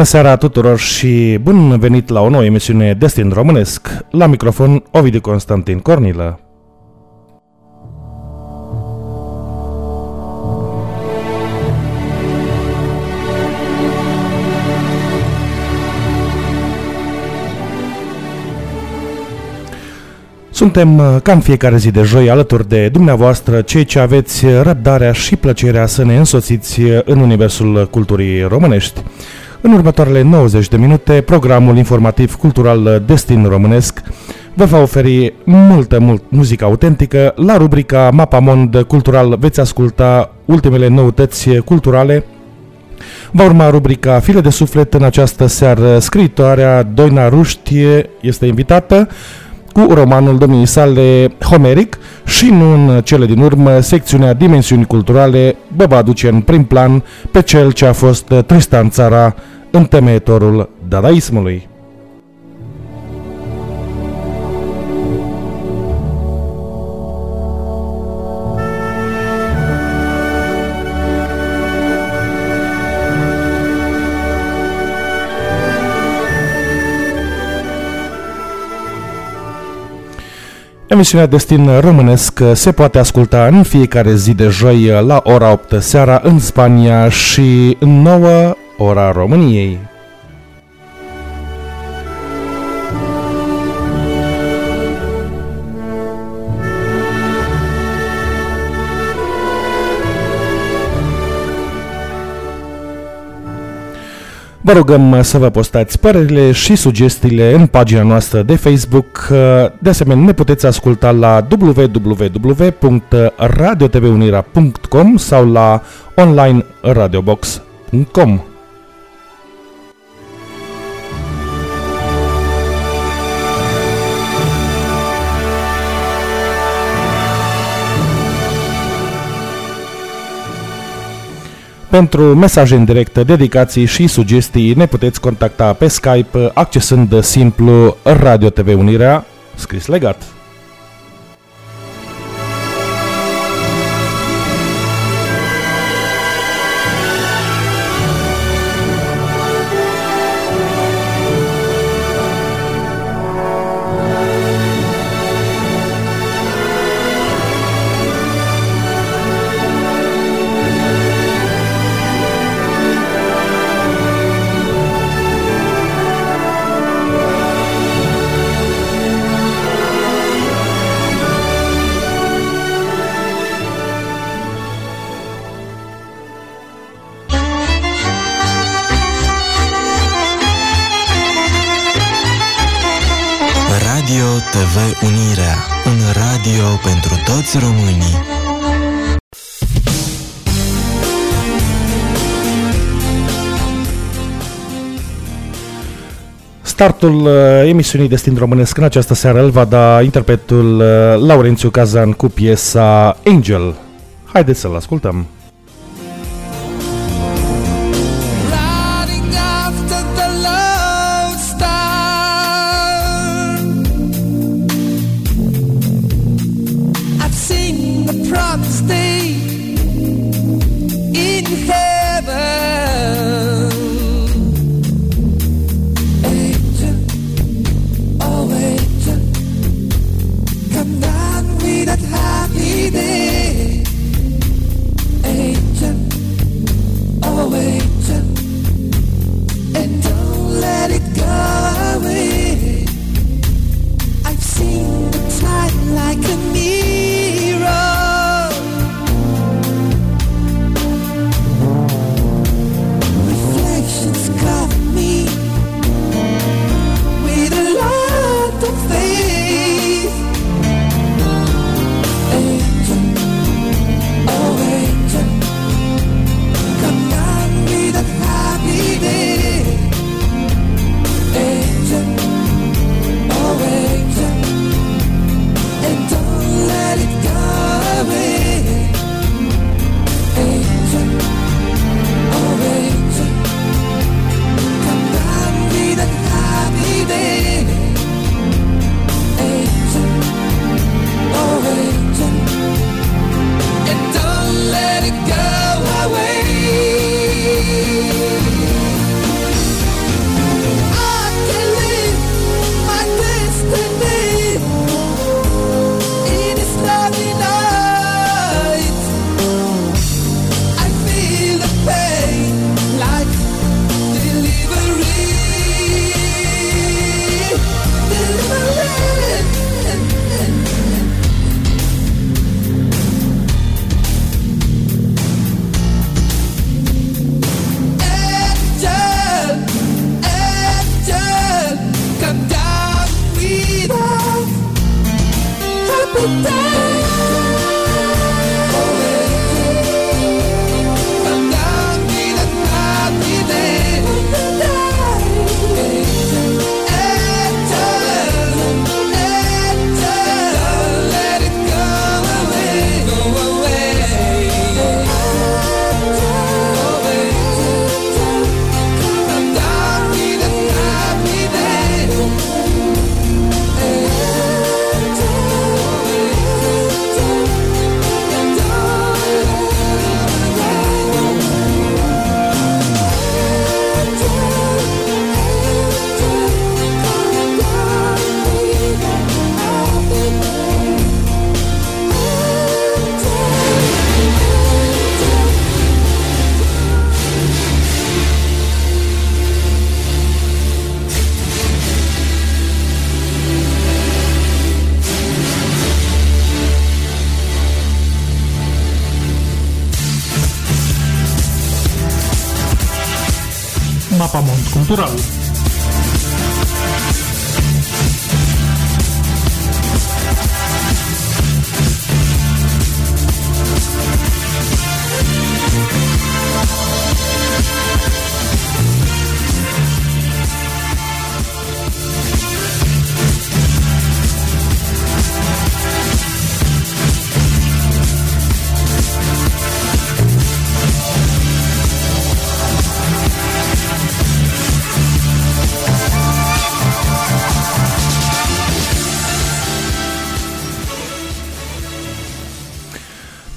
Bună seara tuturor și bun venit la o nouă emisiune Destin Românesc. La microfon Ovidiu Constantin Cornilă. Suntem uh, ca în fiecare zi de joi alături de dumneavoastră, cei ce aveți răbdarea și plăcerea să ne însoțiți în universul culturii românești. În următoarele 90 de minute, programul informativ cultural Destin Românesc vă va oferi multă, mult muzică autentică. La rubrica Mapamond Cultural veți asculta ultimele noutăți culturale Va urma rubrica File de suflet în această seară. Scriitoarea Doina Ruștie este invitată cu romanul domnii sale Homeric și nu în cele din urmă, secțiunea Dimensiuni Culturale vă va aduce în prim plan pe cel ce a fost Tristan Țara, întemeitorul dadaismului. Emisiunea Destin Românesc se poate asculta în fiecare zi de joi la ora 8 seara în Spania și în 9 ora României. Vă rugăm să vă postați părerile și sugestiile în pagina noastră de Facebook. De asemenea, ne puteți asculta la www.radiotvunirea.com sau la online Pentru mesaje în direct, dedicații și sugestii ne puteți contacta pe Skype accesând simplu Radio TV Unirea, scris legat. Toți românii. Startul uh, emisiunii Destin Românesc în această seară îl va da interpretul uh, Laurențiu Cazan cu piesa Angel. Haideți să-l ascultăm!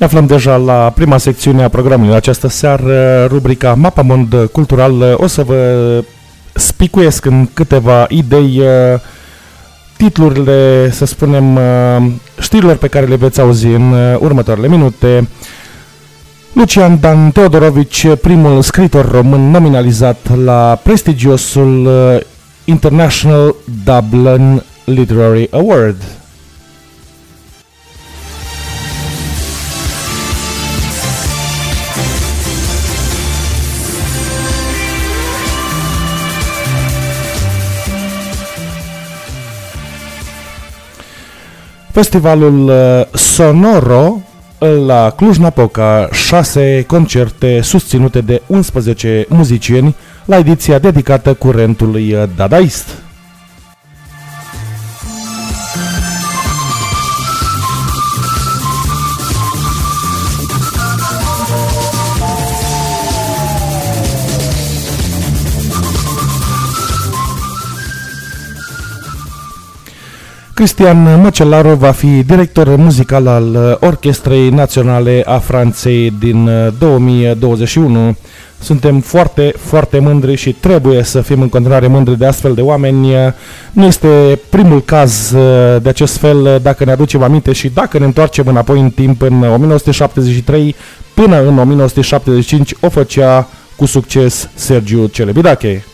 Ne aflăm deja la prima secțiune a programului în această seară, rubrica Mapamond Cultural. O să vă spicuiesc în câteva idei uh, titlurile, să spunem, uh, știrilor pe care le veți auzi în uh, următoarele minute. Lucian Dan Teodorovici, primul scritor român nominalizat la prestigiosul International Dublin Literary Award. Festivalul uh, Sonoro la Cluj-Napoca, șase concerte susținute de 11 muzicieni la ediția dedicată curentului uh, dadaist. Cristian Măcelaru va fi director muzical al uh, Orchestrei Naționale a Franței din 2021. Uh, Suntem foarte, foarte mândri și trebuie să fim în continuare mândri de astfel de oameni. Nu este primul caz uh, de acest fel, dacă ne aducem aminte și dacă ne întoarcem înapoi în timp, în 1973 până în 1975 o făcea cu succes Sergiu Celebidache.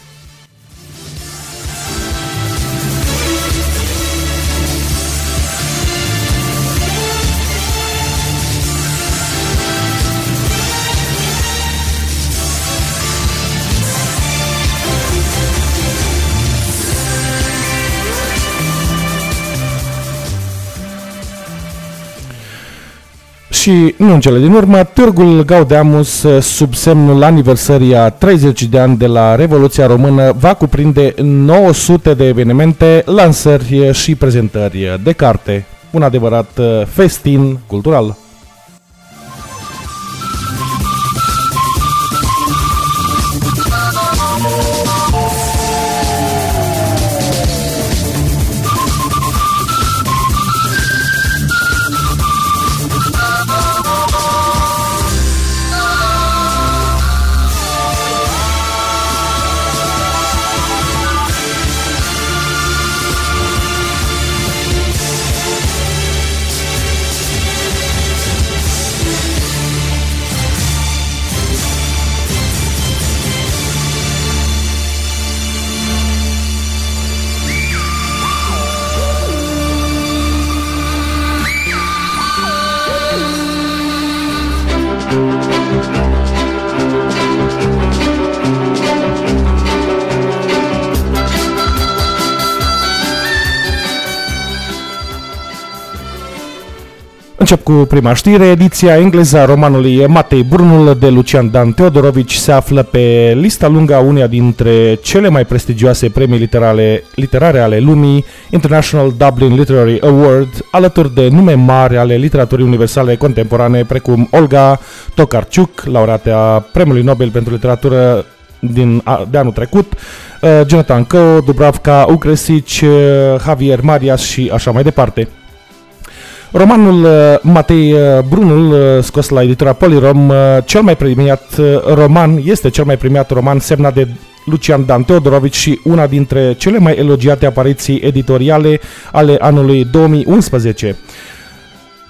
Și, nu în cele din urmă, Târgul Gaudeamus, sub semnul aniversării a 30 de ani de la Revoluția Română, va cuprinde 900 de evenimente, lansări și prezentări de carte. Un adevărat festin cultural. Încep cu prima știre. Ediția engleză a romanului Matei Brunul de Lucian Dan Teodorovici se află pe lista lungă a uneia dintre cele mai prestigioase premii literare, literare ale lumii, International Dublin Literary Award, alături de nume mari ale literaturii universale contemporane, precum Olga Tokarczuk, laureata Premiului Nobel pentru Literatură din, de anul trecut, uh, Jonathan Coe, Dubravka Ukresic, uh, Javier Marias și așa mai departe. Romanul uh, Matei uh, Brunul, uh, scos la editura Polirom, cel mai premiat roman, este cel mai premiat roman semnat de Lucian Dan Teodorovici și una dintre cele mai elogiate apariții editoriale ale anului 2011.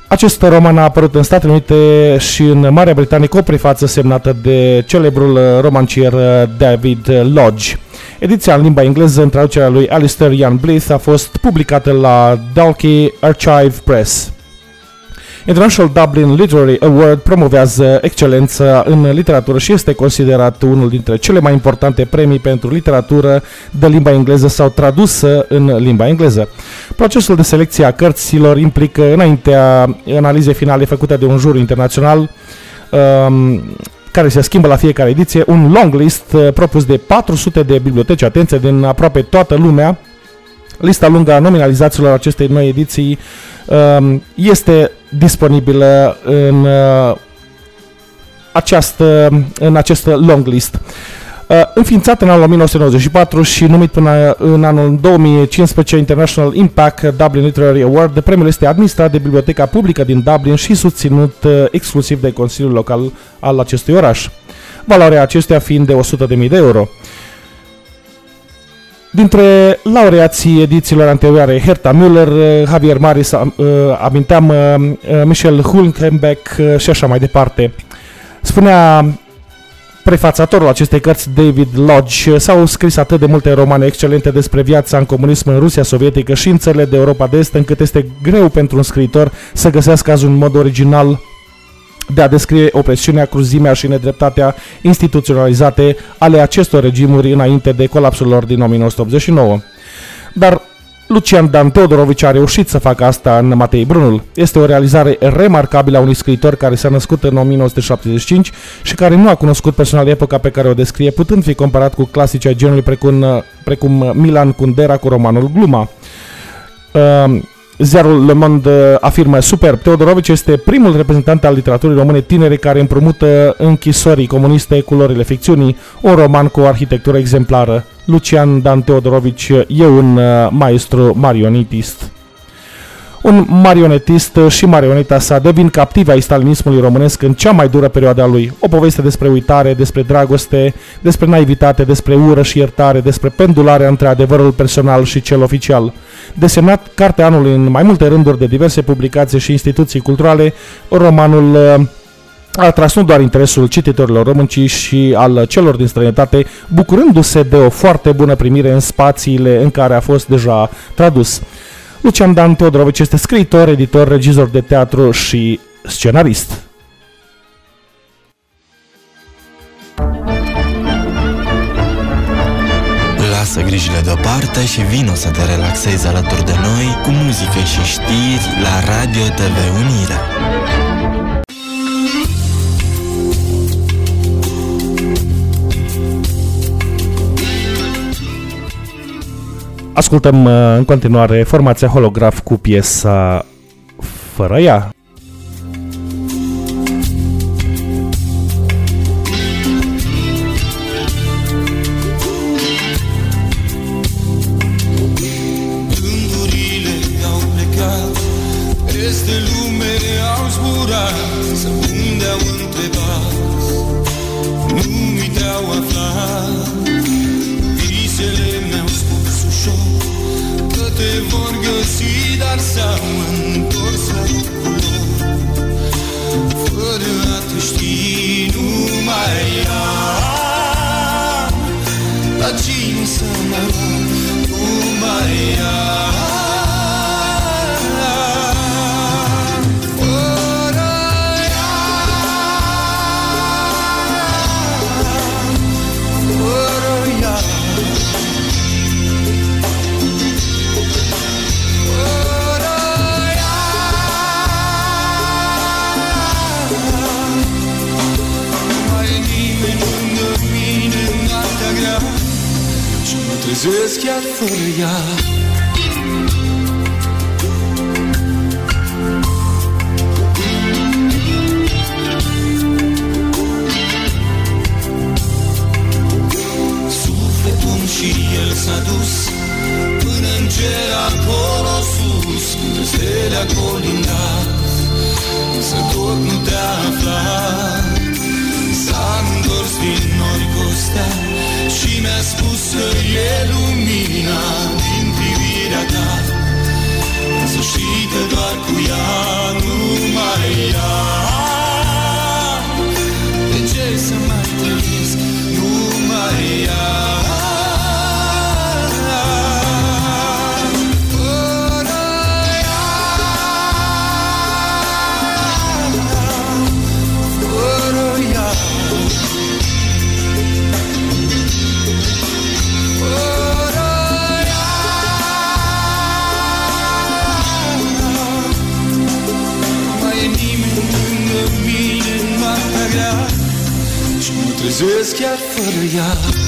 Acest roman a apărut în Statele Unite și în Marea Britanie cu o prefață semnată de celebrul romancier David Lodge. Ediția în limba engleză, în traducerea lui Alistair Ian Blythe, a fost publicată la Dalkey Archive Press. International Dublin Literary Award promovează excelența în literatură și este considerat unul dintre cele mai importante premii pentru literatură de limba engleză sau tradusă în limba engleză. Procesul de selecție a cărților implică, înaintea analizei finale făcute de un jur internațional, um, care se schimbă la fiecare ediție, un long list uh, propus de 400 de biblioteci atenție din aproape toată lumea. Lista lungă a nominalizațiilor acestei noi ediții um, este disponibilă în, uh, această, în acest long list. Uh, înființat în anul 1994 și numit până în anul 2015 International Impact Dublin Literary Award, premiul este administrat de Biblioteca Publică din Dublin și susținut uh, exclusiv de Consiliul Local al acestui oraș. Valoarea acestuia fiind de 100.000 de euro. Dintre laureații edițiilor anterioare, Herta Müller, uh, Javier Maris, aminteam Michel Hulkenbeck și așa mai departe. Spunea prefațatorul acestei cărți, David Lodge, s-au scris atât de multe romane excelente despre viața în comunism în Rusia sovietică și în țările de Europa de Est, încât este greu pentru un scriitor să găsească azi un mod original de a descrie opresiunea, cruzimea și nedreptatea instituționalizate ale acestor regimuri înainte de colapsul lor din 1989. Dar Lucian Dan Teodorovici a reușit să facă asta în Matei Brunul. Este o realizare remarcabilă a unui scriitor care s-a născut în 1975 și care nu a cunoscut personal epoca pe care o descrie, putând fi comparat cu clasici ai genului precum, precum Milan Kundera cu romanul Gluma. Uh, Ziarul Le Monde afirmă superb. Teodorovici este primul reprezentant al literaturii române tinere care împrumută închisorii comuniste culorile ficțiunii, un roman cu o arhitectură exemplară. Lucian Dan Teodorovici e un uh, maestru marionetist. Un marionetist și marioneta sa devin captivi ai stalinismului românesc în cea mai dură perioadă a lui. O poveste despre uitare, despre dragoste, despre naivitate, despre ură și iertare, despre pendularea între adevărul personal și cel oficial. Desemnat cartea anului în mai multe rânduri de diverse publicații și instituții culturale, romanul uh, a atras nu doar interesul cititorilor români, ci și al celor din străinătate, bucurându-se de o foarte bună primire în spațiile în care a fost deja tradus. Lucian Dan Teodorovici este scriitor, editor, regizor de teatru și scenarist. Lasă grijile deoparte și vino să te relaxezi alături de noi cu muzică și știri la Radio TV Unirea. Ascultăm uh, în continuare formația Holograf cu piesa Fără ea. Este s-au întors la locul lor Fără a te ști numai ea La cine să mă rog numai ea trezesc chiar fără ea Sufletul și el s-a dus Până în cer acolo sus Unde stele a colindat Însă tot nu te-a aflat S-a întors din nori costea Și mi-a spus că e lumina Din privirea ta. Însă știi că doar cu ea nu mai ea De ce să mai trăiesc? Nu mai ea chiar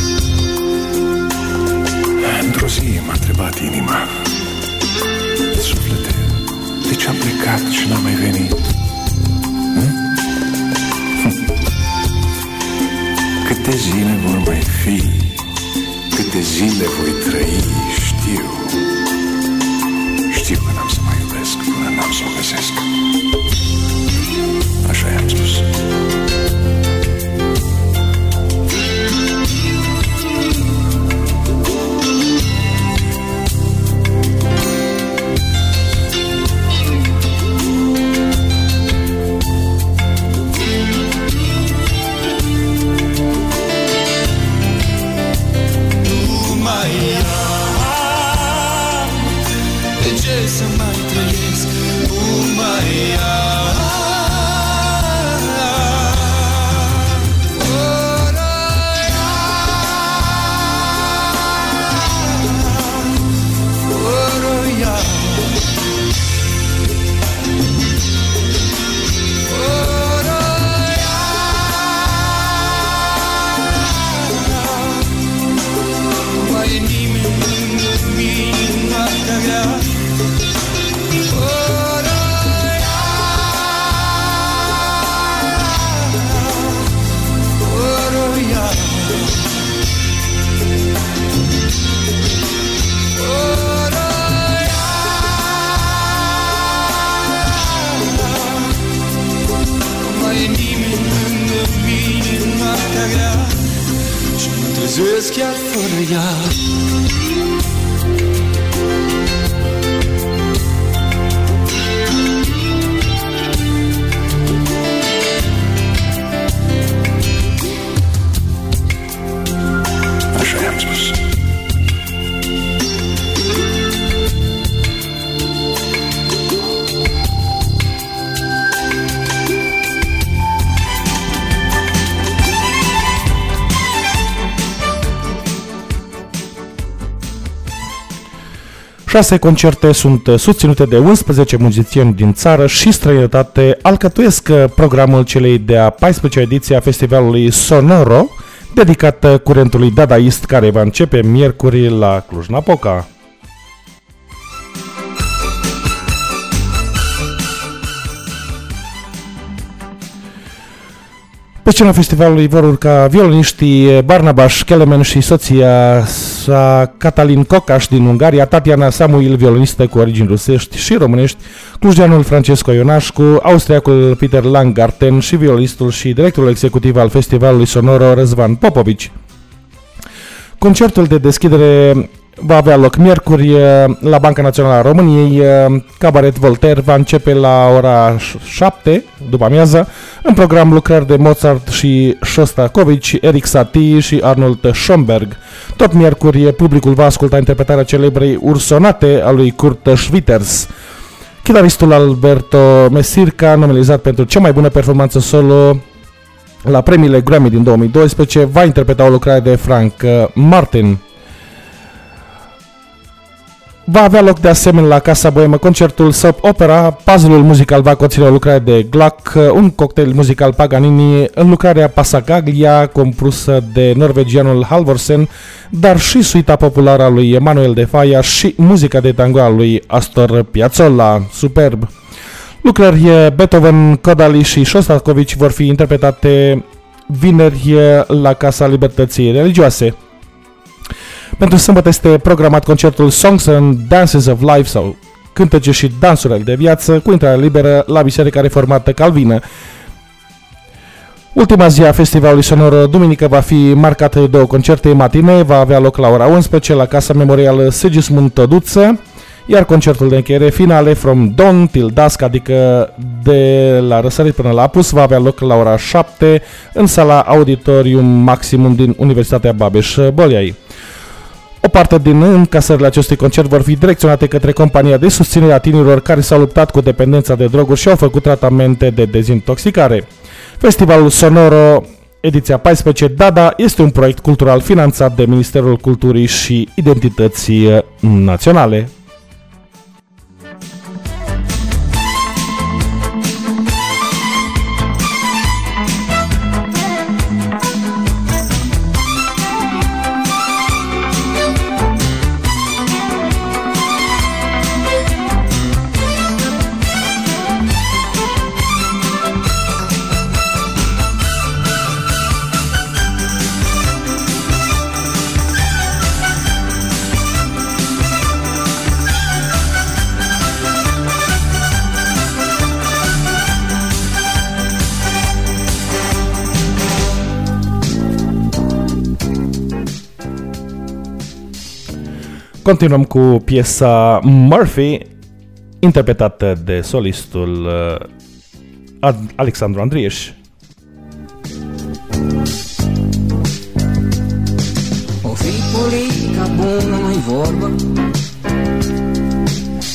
Șase concerte sunt susținute de 11 muzicieni din țară și străinătate, alcătuiesc programul celei de-a 14 ediție a festivalului Sonoro, dedicat curentului dadaist care va începe miercuri la Cluj-Napoca. Pe scena festivalului vor urca violoniștii Barnabas Kelemen și soția sa Catalin Cocaș din Ungaria, Tatiana Samuil, violonistă cu origini rusești și românești, clujanul Francesco Ionașcu, austriacul Peter Langarten și violistul și directorul executiv al festivalului sonoro Răzvan Popovici. Concertul de deschidere va avea loc miercuri eh, la Banca Națională a României. eh, Cabaret Voltaire va începe la ora 7 după amiază. În program lucrări de Mozart și Shostakovich, Eric Satie și Arnold Schomberg. Tot miercuri eh, publicul va asculta interpretarea celebrei Ursonate a lui Kurt Schwitters. Chitaristul Alberto Mesirca, nominalizat pentru cea mai bună performanță solo la premiile Grammy din 2012, va interpreta o lucrare de Frank eh, Martin. Va avea loc de asemenea la Casa Boemă concertul Soap Opera. Puzzle-ul muzical va conține o lucrare de Gluck, un cocktail muzical Paganini, în lucrarea Passacaglia, compusă de norvegianul Halvorsen, dar și suita populară a lui Emanuel de Faia și muzica de tango a lui Astor Piazzolla. Superb! Lucrări Beethoven, Kodali și Shostakovich vor fi interpretate vineri la Casa Libertății Religioase. Pentru sâmbătă este programat concertul Songs and Dances of Life sau Cântece și dansurile de viață cu intrare liberă la Biserica Reformată Calvină. Ultima zi a festivalului sonor duminică va fi marcată de două concerte matine, va avea loc la ora 11 la Casa Memorială Sigismund Tăduță, iar concertul de încheiere finale From Dawn Till Dusk, adică de la răsărit până la apus, va avea loc la ora 7 în sala Auditorium Maximum din Universitatea Babeș-Bolyai. O parte din încasările acestui concert vor fi direcționate către compania de susținere a tinerilor care s-au luptat cu dependența de droguri și au făcut tratamente de dezintoxicare. Festivalul Sonoro Ediția 14 Dada este un proiect cultural finanțat de Ministerul Culturii și Identității Naționale. Continuăm cu piesa Murphy, interpretată de solistul uh, Alexandru Andrieș. O fi politica bună, nu vorbă.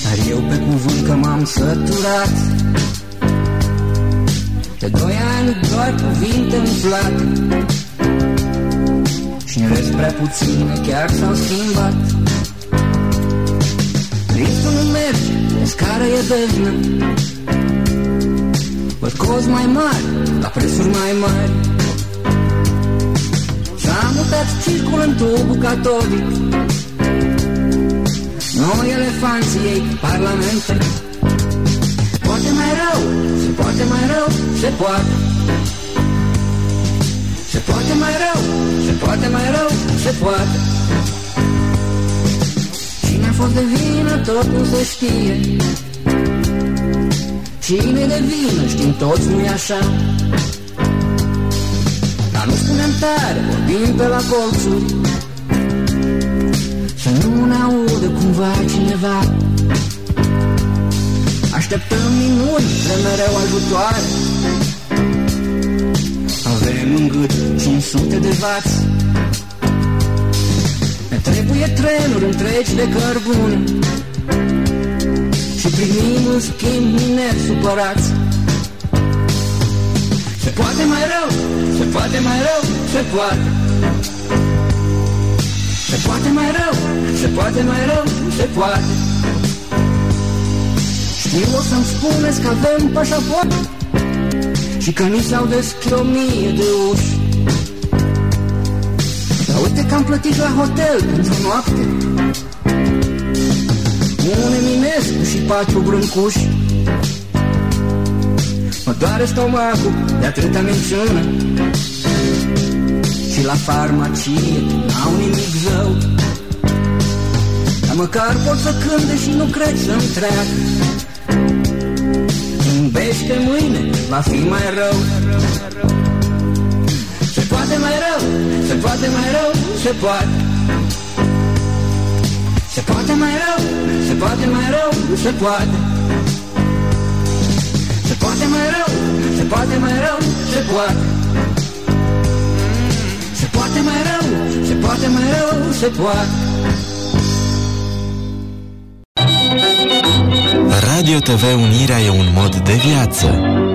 Dar eu pe cuvânt că m-am săturat. De doi ani doar cuvinte umflate Și în rest prea puține chiar s-au schimbat Liftul nu merge, scara e beznă Văd cozi mai mari, la prețuri mai mari. S-a mutat circul în tubul catolic Noi elefanții ei parlamente. Poate mai rău, se poate mai rău, se poate. Se poate mai rău, se poate mai rău, se poate fost de vină, tot nu se știe. Cine de vină, știm toți, nu-i așa? Dar nu spunem tare, vorbim pe la colțuri. Să nu ne audă cumva cineva. Așteptăm minuni, vrem mereu ajutoare Avem în gât 500 de vați Trebuie trenuri întregi de cărbune Și primim în schimb mineri supărați Se poate mai rău, se poate mai rău, se poate. Se poate mai rău, se poate mai rău, se poate. Știu o să-mi spuneți că avem pașaport Și că ni s-au deschis o mie de uși Uite că am plătit la hotel pentru noapte. Un Eminescu și patru brâncuși. Mă doare stomacul de atâta minciună. Și la farmacie n-au nimic zău. Dar măcar pot să cânte și nu cred să-mi treacă. Zâmbește mâine, va fi mai rău poate mai rău, se poate mai rău, se poate. Se poate mai rău, se poate mai rău, se poate. Se poate mai rău, se poate mai rău, se poate. Se poate mai rău, se poate mai rău, se poate. Radio TV Unirea e un mod de viață.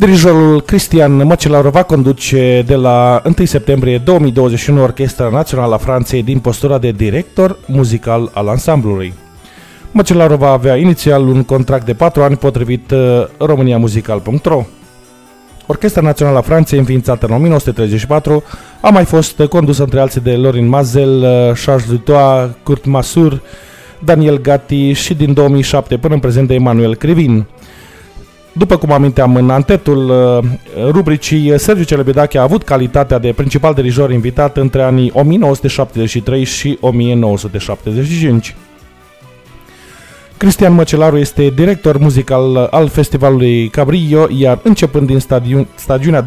Dirijorul Cristian Măcelaru va conduce de la 1 septembrie 2021 Orchestra Națională a Franței din postura de director muzical al ansamblului. Măcelaru va avea inițial un contract de 4 ani potrivit uh, romaniamusical.ro. Orchestra Națională a Franței, înființată în 1934, a mai fost condusă între alții de Lorin Mazel, uh, Charles Dutoit, Kurt Masur, Daniel Gatti și din 2007 până în prezent de Emanuel Crivin. După cum aminteam în antetul uh, rubricii, Sergiu Celebedache a avut calitatea de principal dirijor invitat între anii 1973 și 1975. Cristian Măcelaru este director muzical al festivalului Cabrillo, iar începând din stadiu- stagiunea 2019-2020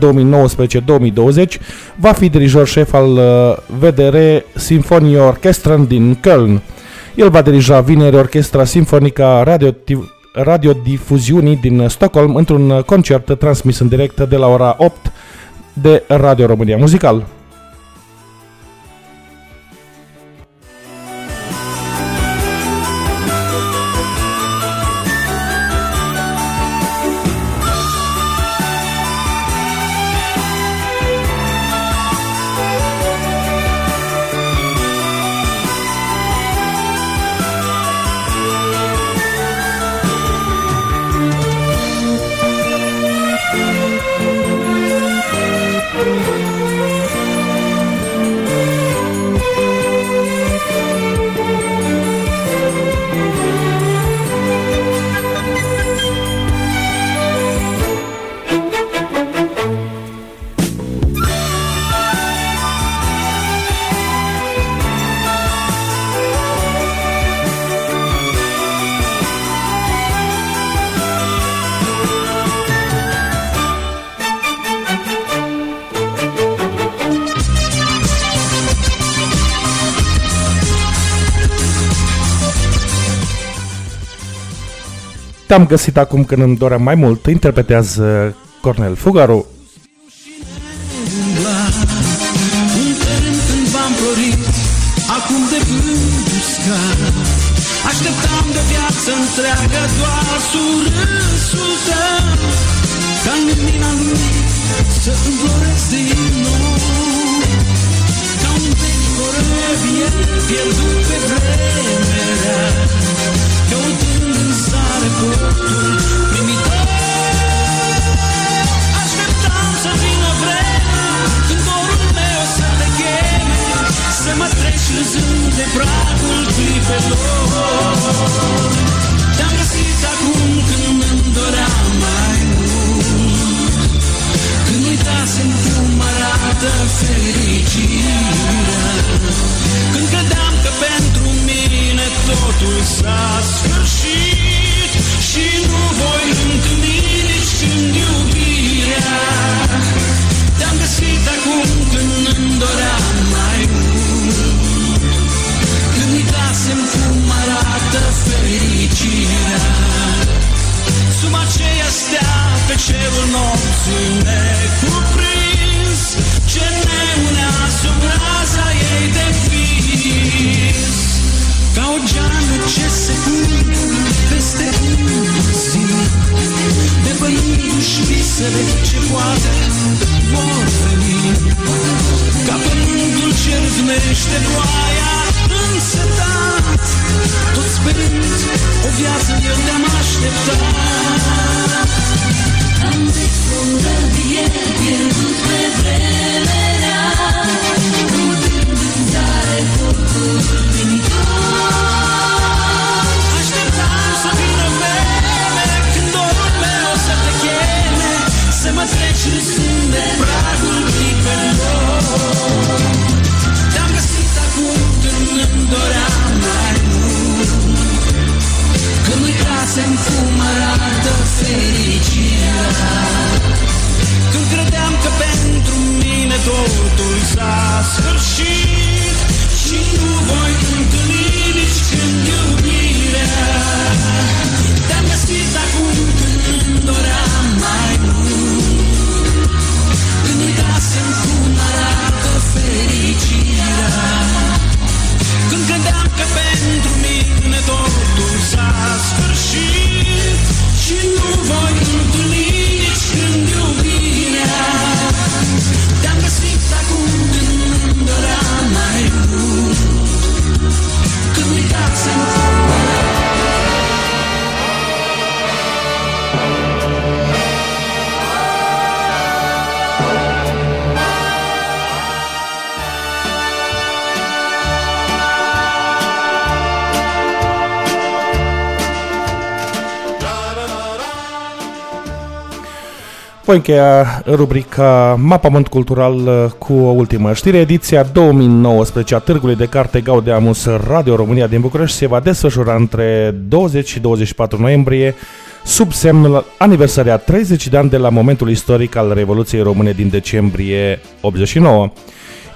va fi dirijor șef al uh, VDR Sinfonie Orchestra din Köln. El va dirija vineri Orchestra Sinfonica Radioactiv radiodifuziunii din Stockholm într-un concert transmis în direct de la ora 8 de Radio România Muzical. Te-am găsit acum când îmi doream mai mult, interpretează Cornel Fugaru. când v-am florit, acum de vânt uscat. Așteptam de viață întreagă doar surâsul tău, ca în lumina lui să înfloresc din nou. Ca un veci corăbier pierdut pe vremea, căutând în sare portul primitor. Așteptam să vină vremea când dorul meu să te cheme, să mă treci râzând de pragul clipelor. Te-am găsit acum când îmi doream mai mult, când uitasem cum arată fericirea, când credeam că pentru mine totul s-a sfârșit și nu voi întâlni nici când iubirea. Te-am găsit acum când îmi doream mai mult, când uitasem cum arată fericirea. Sub aceea stea pe cerul nopții necuprins, ce ne unea sub raza ei de vis. Ca o geană ce se pune peste zi. De băindu-și visele ce poate vor veni Ca pământul ce râvnește ploaia însetat. Tot sperând o viață eu te-am așteptat. Am zis un răbier pierdut pe vremea Căutând în zare portul Așteptam iubirea Te-am găsit acum când îmi doream mai mult Când uitasem cum arată Voi încheia rubrica Mapament Cultural uh, cu o ultimă știre. Ediția 2019 a Târgului de Carte Gaudeamus Radio România din București se va desfășura între 20 și 24 noiembrie sub semnul aniversarea 30 de ani de la momentul istoric al Revoluției Române din decembrie 89.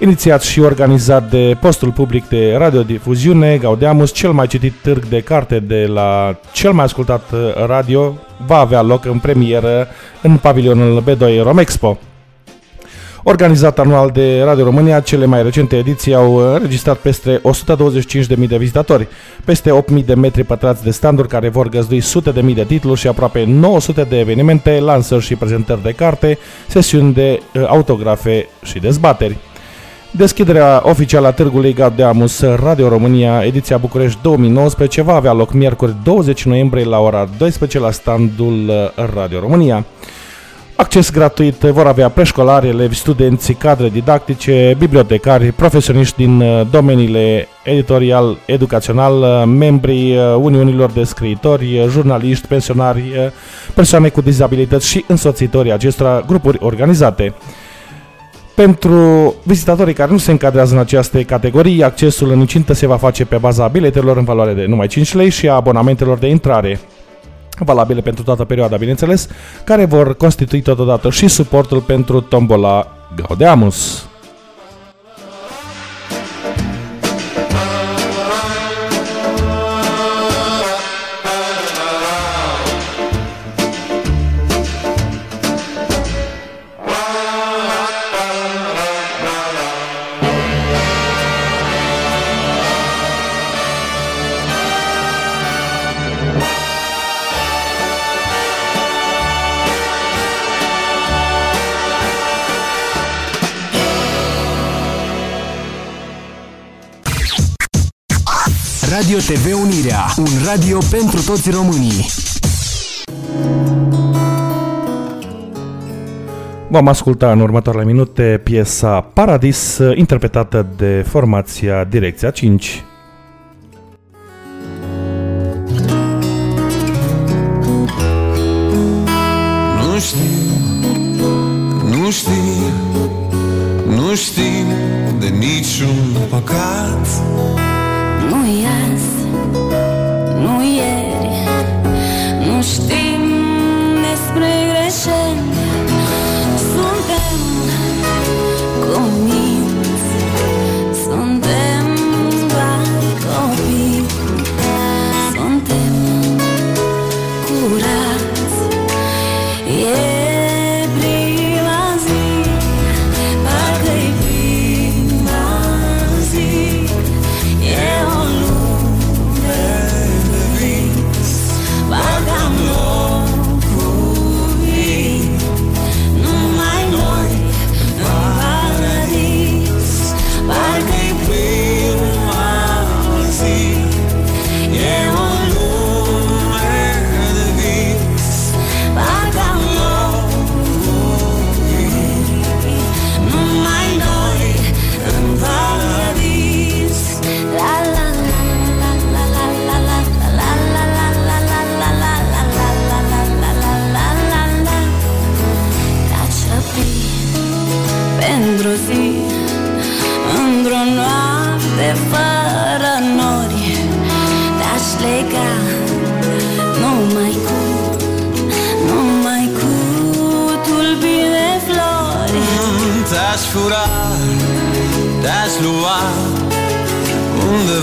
Inițiat și organizat de postul public de radiodifuziune, Gaudeamus, cel mai citit târg de carte de la cel mai ascultat radio, va avea loc în premieră în pavilionul B2 Romexpo. Organizat anual de Radio România, cele mai recente ediții au înregistrat peste 125.000 de vizitatori, peste 8.000 de metri pătrați de standuri care vor găzdui sute de mii de titluri și aproape 900 de evenimente, lansări și prezentări de carte, sesiuni de uh, autografe și dezbateri. Deschiderea oficială a Târgului Gaudeamus Radio România, ediția București 2019, va avea loc miercuri 20 noiembrie la ora 12 la standul uh, Radio România. Acces gratuit vor avea preșcolari, elevi, studenți, cadre didactice, bibliotecari, profesioniști din uh, domeniile editorial, educațional, uh, membrii Uniunilor de scriitori, jurnaliști, pensionari, persoane cu dizabilități și însoțitorii acestora grupuri organizate. Pentru vizitatorii care nu se încadrează în aceste categorii, accesul în incintă se va face pe baza biletelor în valoare de numai 5 lei și a abonamentelor de intrare valabile pentru toată perioada, bineînțeles, care vor constitui totodată și suportul pentru tombola Gaudeamus. Radio TV Unirea, un radio pentru toți românii. Vom asculta în următoarele minute piesa Paradis, interpretată de formația Direcția 5. Nu știu, nu știu, nu știu de niciun păcat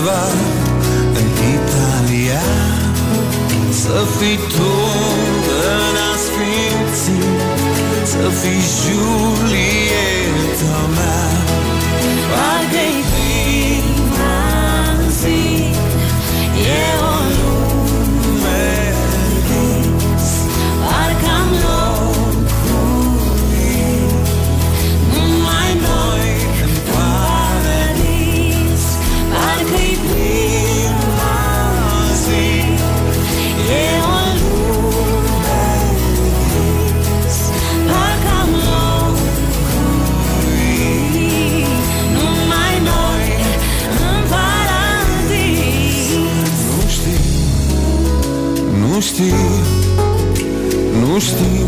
undeva în Italia. Să fii tu în asfinții, să fii Julie. nu știu,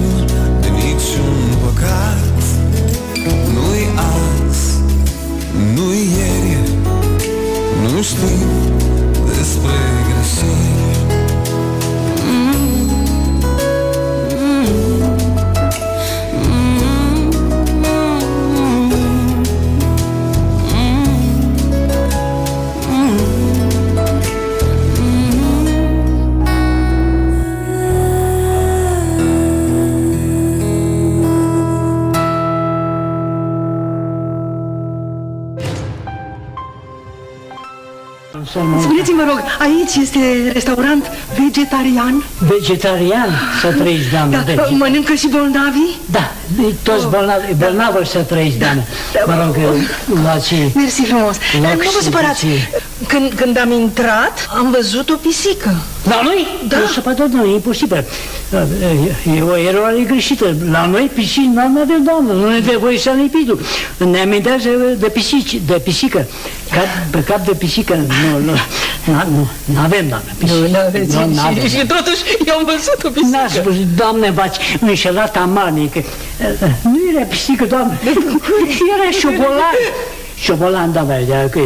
aici este restaurant vegetarian? Vegetarian să trăiești, doamnă. Da, vege- mănâncă și bolnavii? Da, e toți bolnavi, bolnavă să trăiești, doamnă. Mă rog, luați... Mersi frumos. Loc Nu vă și supărați. buție. Când, când am intrat, am văzut o pisică. La noi? Da. Nu se poate, nu, e imposibil. E o eroare greșită. La noi pisici nu avem, doamnă, nu ne dă voie să ne pidu. Ne amintează de pisici, de pisică. Cap, pe cap de pisică, nu, nu, nu, nu, nu avem, doamnă, pisici. Nu, n-aveți. Nu, n-avem. și, și totuși, eu am văzut o pisică. N-ați spus, doamne, v-ați înșelat amarnic. Nu era pisică, doamne, era șobolan. Șobolan, doamne, de că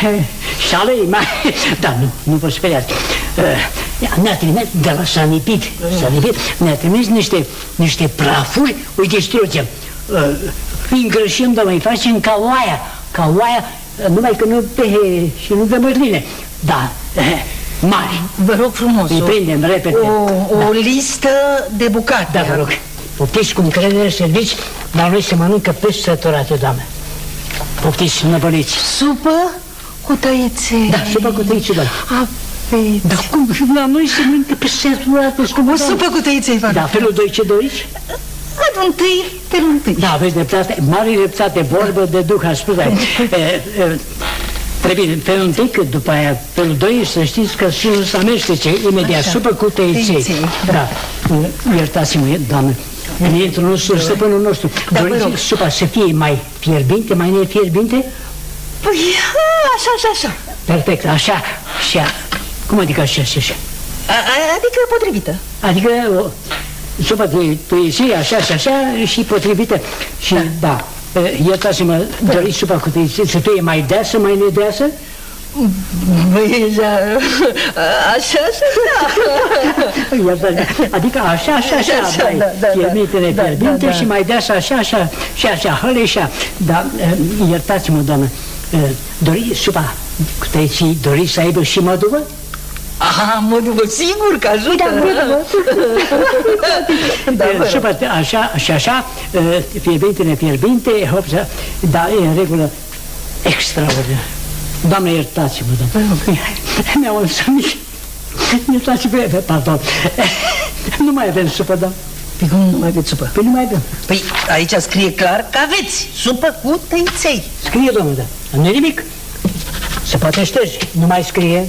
șalei mai... Da, nu, nu vă speriați. Uh, Ne-a trimis de la Sanipit, Sanipit ne-a trimis niște, niște prafuri, îi distrugem. Uh, Îi îngrășim, doamne, îi facem ca oaia, ca oaia, uh, numai că nu pe și nu pe mărline. Da, uh, mari. Vă rog frumos, Îi o, prindem repede. o, o listă de bucate. Da, vă rog. Poftiți cum crede servici, dar noi se mănâncă pe săturate, doamne. Poftiți, năvăliți. Supă cu tăițe. Da, supă cu tăițe, doamne. Aveți. Dar cum? La noi se mănâncă pe săturate, cum O supă cu tăițe, vă Da, felul 2 ce doriți? Ad întâi, felul întâi. Da, aveți dreptate, mare dreptate, vorbă de duh, aș spus aia. E, e, Trebuie felul întâi, că după aia felul doi, să știți că sunt să amestece imediat Așa. supă cu tăiței. Tăiței, da. Da, iertați-mă, doamnă. Clientul nostru, stăpânul nostru, Da, vă doriți rog. supa să fie mai fierbinte, mai nefierbinte? Păi, a, așa, așa, așa. Perfect, așa, așa. Cum adică așa, așa, așa? A, a- adică potrivită. Adică o, supa de tăiței, așa și așa, și potrivită. Și da, e, iertați-mă, doriți supa cu tăiței să fie mai deasă, mai nedeasă? Băi, da, așa, așa, da. Iertați-mă, adică așa, așa, așa, Așa, mai da, da, da. fierbinte, Da, nefierbinte da, da. și mai deasă, așa, așa, și așa, hăleșa. Dar e, iertați-mă, doamnă, e, doriți supa cu tăiței, doriți să aibă și măduvă? Aha, mă duc, sigur că ajută. Da, vă rog. supa, așa și așa, e, fierbinte, nefierbinte, hop, să- da, e în regulă extraordinar. Doamne, iertați-mă, doamne. Mi-au însămit. Iertați-mă, pardon. Nu mai avem supă, doamne. Păi cum nu mai aveți supă? Păi nu mai avem. Păi aici scrie clar că aveți supă cu tăiței. Scrie, domnule, da. Nu nimic. Se poate șterge. Nu mai scrie.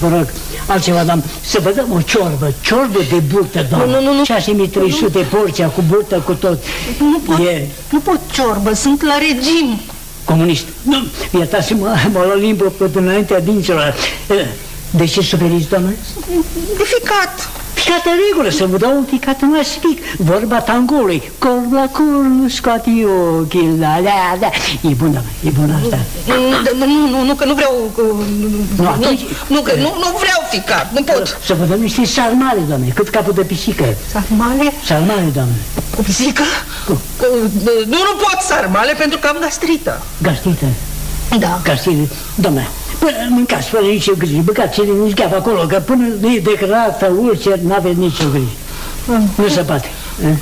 Vă rog, altceva, doamnă, să vă dăm o ciorbă, ciorbă de burtă, doamnă. Nu, nu, nu, nu. 6300 porția cu burtă, cu tot. Nu pot, E nu pot ciorbă, sunt la regim. comunist. Nu, iertați-mă, mă la limbă pe înaintea dinților. De ce suferiți, doamnă? De ficat. Ficat în regulă, să vă dau un ficat mai spic. Vorba tangoului. Cor la cor, scoate ochii, da, da, da. E bună, e bună asta. Nu, nu, nu, nu, că nu vreau... că- Nu, Nu, atunci- nu, că nu, nu vreau ficat, nu pot. Să vă dăm niște sarmale, doamne, cât capul de pisică. Sarmale Sarmale, doamne. cu pisică? Că, Nu, nu pot sarmale pentru că am gastrită. Gastrită. Da. Gastrită. Doamne, până mâncați fără nicio grijă, mâncați nici gheava acolo, că până nu e declarată ulcer, n-aveți nicio grijă. Nu se poate. eh?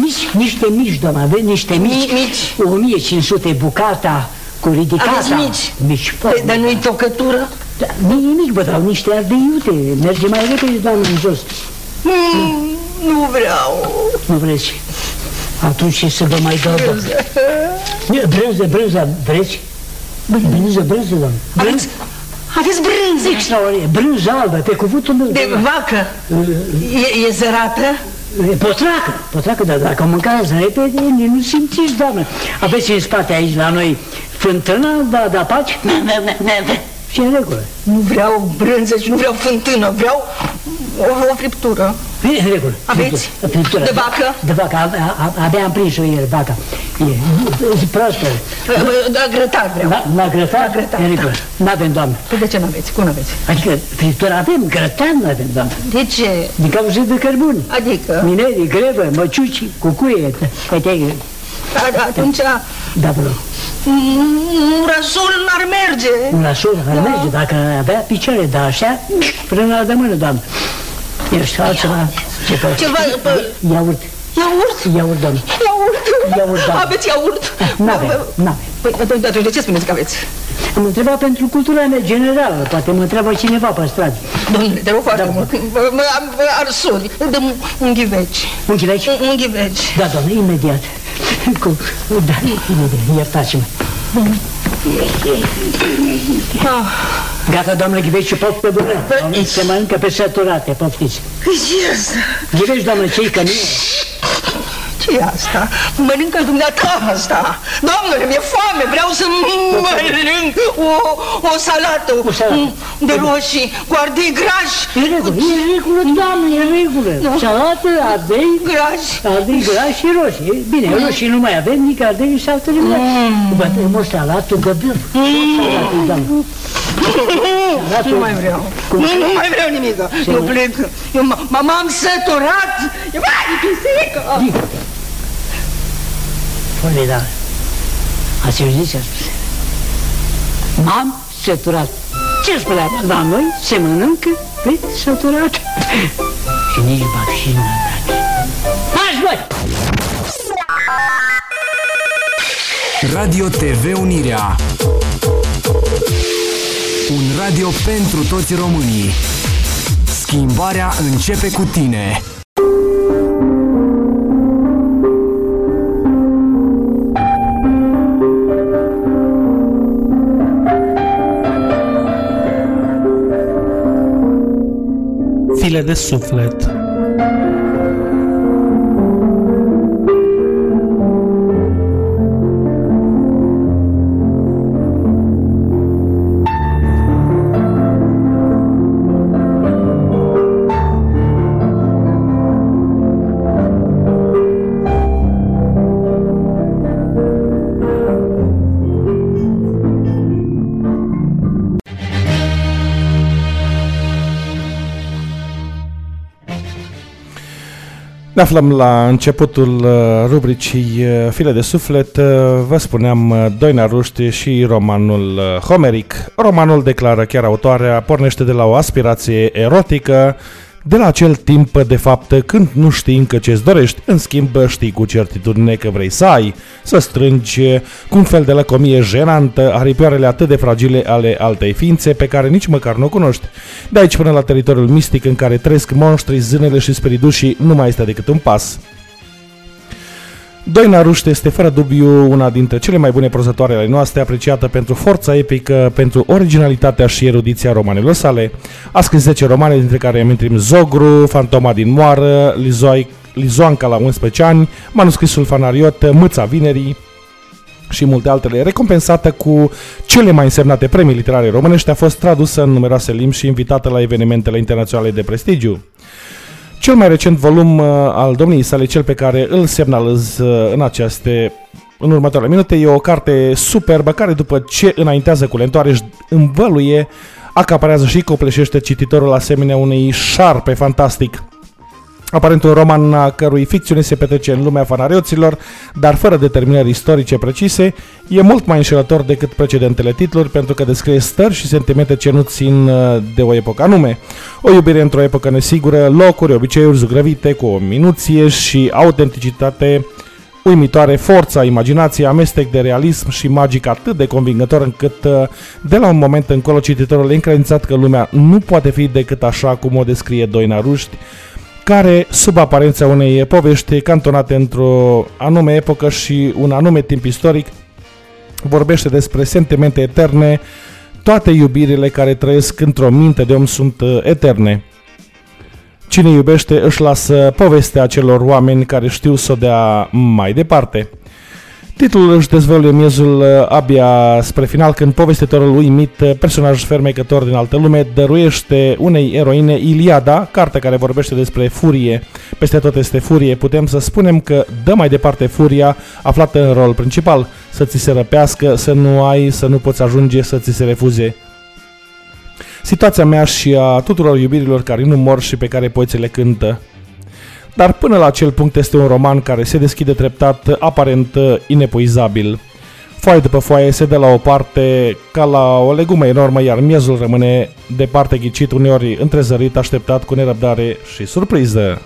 Nici, niște mici, doamne, aveți niște mici. Mi- mici. 1500 bucata cu ridicata. Aveți mici? Mici. Păi, dar nu-i tocătură? Da, nu e nimic, vă dau niște ardei iute. Merge mai repede, doamne, în jos. Mm, nu vreau. Nu vreți? Atunci ce să vă mai dau, doamne? Brânză, brânză, vreți? Brânză, brânză, doamne. Aveți, aveți brânză Extraordinar, brânză albă, pe cuvântul meu. de vacă. E, e zărată? E Potracă, potracă, dar dacă o mâncați repede, nici nu simțiți, doamnă. Aveți în spate aici la noi fântână, da, da, paci? Și în regulă. Nu vreau brânză și nu vreau fântână, vreau o, o friptură. Bine, în regulă. Aveți? Friptura. De vacă? De vacă, a- a- a- abia am prins-o ieri, vaca. E, e proaspăt. Da, grătar vreau. La, la grătar? grătar, În regulă. N-avem, doamnă. Păi de ce nu aveți? Cum aveți? Adică friptură avem, grătar nu avem, doamnă. De ce? Din cauza de cărbuni. Adică? Minerii, grevă, măciuci, cucuie. Uite, A- Atunci, da, vă rog. Un răsul n-ar merge. Un rasul ar merge dacă ar avea picioare, dar așa, până la mână, doamnă. Ești altceva, ce faci? Ceva, bă, Iaurt. iaurt? Iaurt, doamnă. Iaurt? Iaurt, da. Aveți iaurt? N-avem, n-avem. Păi atunci, atunci de ce spuneți că aveți? Am întrebat pentru cultura mea generală, poate mă întreabă cineva pe stradă. Domnule, te rog foarte mult. Mă- mă- Am arsuri. Dăm un ghiveci. Un ghiveci? Un, un ghiveci. Da, doamne, imediat. Cu, da, imediat, iertați-mă. Ah, Gata, doamnă Ghiveci, poftă bună. Doamne, Se mănâncă pe săturate, poftiți. ce e asta? Ghiveci, doamnă, cei că nu ce e asta? Mănâncă dumneata asta. Doamnele, mi-e foame, vreau să mănânc o, o salată O salată. de roșii cu ardei grași. E în regulă, e în regulă, doamnă, e în regulă. Salată, ardei, Grași. ardei grași și roșii. Bine, roșii nu mai avem, nici ardei și altele mai. Bătăm o salată, găbâm. Salată, doamnă. Salată. Nu mai vreau. Nu, nu mai vreau nimic. Eu plec. Eu m- m-am săturat. Vai, pisică! Formidal. Ați auzit ce a spus? M-am săturat. Ce spunea? La noi se mănâncă pe săturat. Și nici vaccin n-a dat. Hai, băi! Radio TV Unirea Un radio pentru toți românii Schimbarea începe cu tine File de suflet. Ne aflăm la începutul uh, rubricii uh, File de Suflet. Uh, Vă spuneam uh, Doina Ruști și romanul uh, Homeric. Romanul, declară chiar autoarea, pornește de la o aspirație erotică, de la acel timp, de fapt, când nu știi încă ce-ți dorești, în schimb știi cu certitudine că vrei să ai, să strângi cu un fel de lăcomie jenantă aripioarele atât de fragile ale altei ființe pe care nici măcar nu o cunoști. De aici până la teritoriul mistic în care trăiesc monștri, zânele și spiridușii nu mai este decât un pas. Doina Ruște este fără dubiu una dintre cele mai bune prozătoare ale noastre, apreciată pentru forța epică, pentru originalitatea și erudiția romanelor sale. A scris 10 romane, dintre care amintim Zogru, Fantoma din Moară, Lizoi, Lizoanca la 11 ani, Manuscrisul Fanariot, Mâța Vinerii, și multe altele, recompensată cu cele mai însemnate premii literare românești, a fost tradusă în numeroase limbi și invitată la evenimentele internaționale de prestigiu. Cel mai recent volum uh, al domniei sale, cel pe care îl semnalez uh, în aceste în următoarele minute, e o carte superbă care după ce înaintează cu lentoare își învăluie, acaparează și copleșește cititorul asemenea unei șarpe fantastic. Aparent un roman a cărui ficțiune se petrece în lumea fanarioților, dar fără determinări istorice precise, e mult mai înșelător decât precedentele titluri pentru că descrie stări și sentimente ce nu țin uh, de o epocă anume. O iubire într-o epocă nesigură, locuri, obiceiuri zugrăvite cu o minuție și autenticitate uimitoare, forța, imaginație, amestec de realism și magic atât de convingător încât uh, de la un moment încolo cititorul e încredințat că lumea nu poate fi decât așa cum o descrie Doina Ruști, care, sub aparența unei povești cantonate într-o anume epocă și un anume timp istoric, vorbește despre sentimente eterne, toate iubirile care trăiesc într-o minte de om sunt uh, eterne. Cine iubește își lasă povestea acelor oameni care știu să o dea mai departe. Titlul își dezvăluie miezul uh, abia spre final când povestitorul uimit, uh, personaj fermecător din altă lume, dăruiește unei eroine Iliada, carte care vorbește despre furie. Peste tot este furie. Putem să spunem că dă mai departe furia aflată în rol principal. Să ți se răpească, să nu ai, să nu poți ajunge, să ți se refuze. Situația mea și a tuturor iubirilor care nu mor și pe care poeții le cântă. Dar până la acel punct este un roman care se deschide treptat, aparent inepuizabil. Foaie după foaie se dă la o parte ca la o legumă enormă, iar miezul rămâne departe ghicit, uneori întrezărit, așteptat cu nerăbdare și surpriză.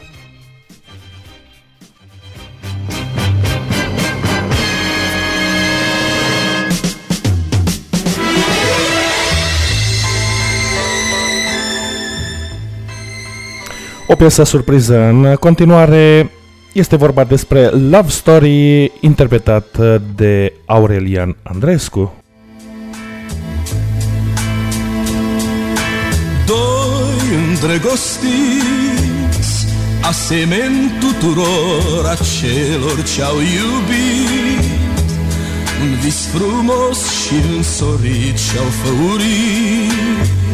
O piesă surpriză. În continuare este vorba despre Love Story interpretat de Aurelian Andrescu. Doi îndrăgostiți Asemeni tuturor acelor ce-au iubit Un vis frumos și însorit și-au făurit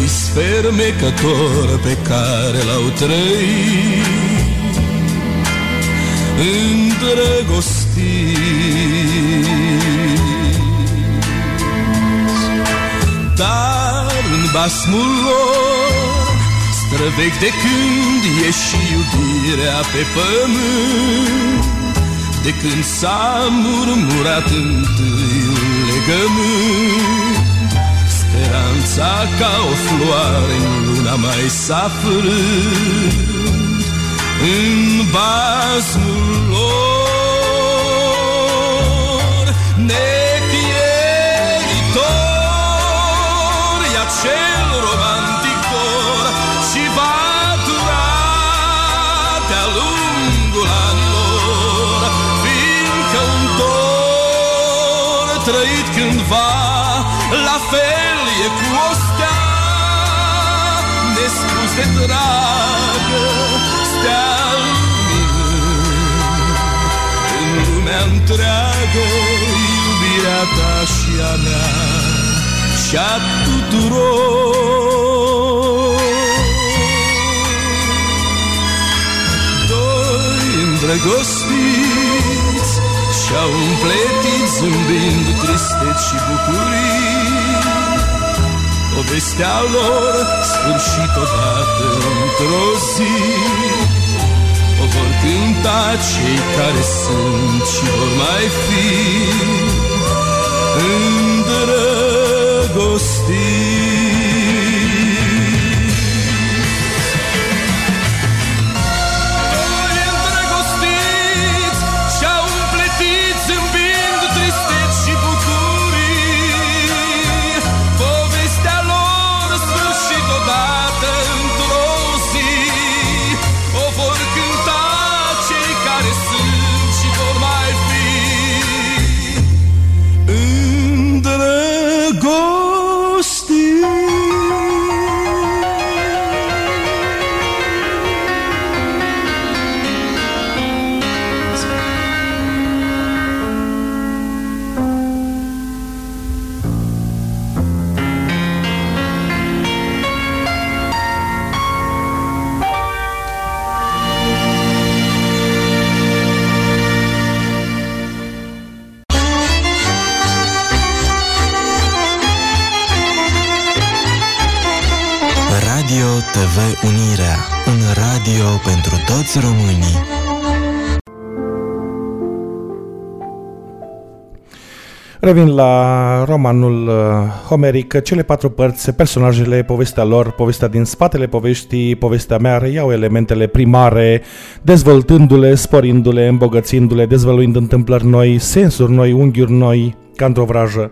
vis fermecător pe care l-au trăit îndrăgostit. Dar în basmul lor străvec de când e și iubirea pe pământ, de când s-a murmurat întâiul legământ Speranța ca o floare în luna mai s-a În basmul lor Nepieritor E acel romantic dor Și va dura de-a lungul anilor Fiindcă un dor trăit cândva La fel e cu o stea nespus de dragă, stea În lumea întreagă, iubirea ta și a mea și a tuturor. Doi îndrăgostiți și-au împletit zâmbind tristeți și bucurii Povestea lor sfârșit odată într-o zi. O vor cânta cei care sunt și vor mai fi. Îndrăgostiți toți românii. Revin la romanul uh, homeric, cele patru părți, personajele, povestea lor, povestea din spatele poveștii, povestea mea reiau elementele primare, dezvoltându-le, sporindu-le, îmbogățindu-le, dezvăluind întâmplări noi, sensuri noi, unghiuri noi, ca într-o vrajă.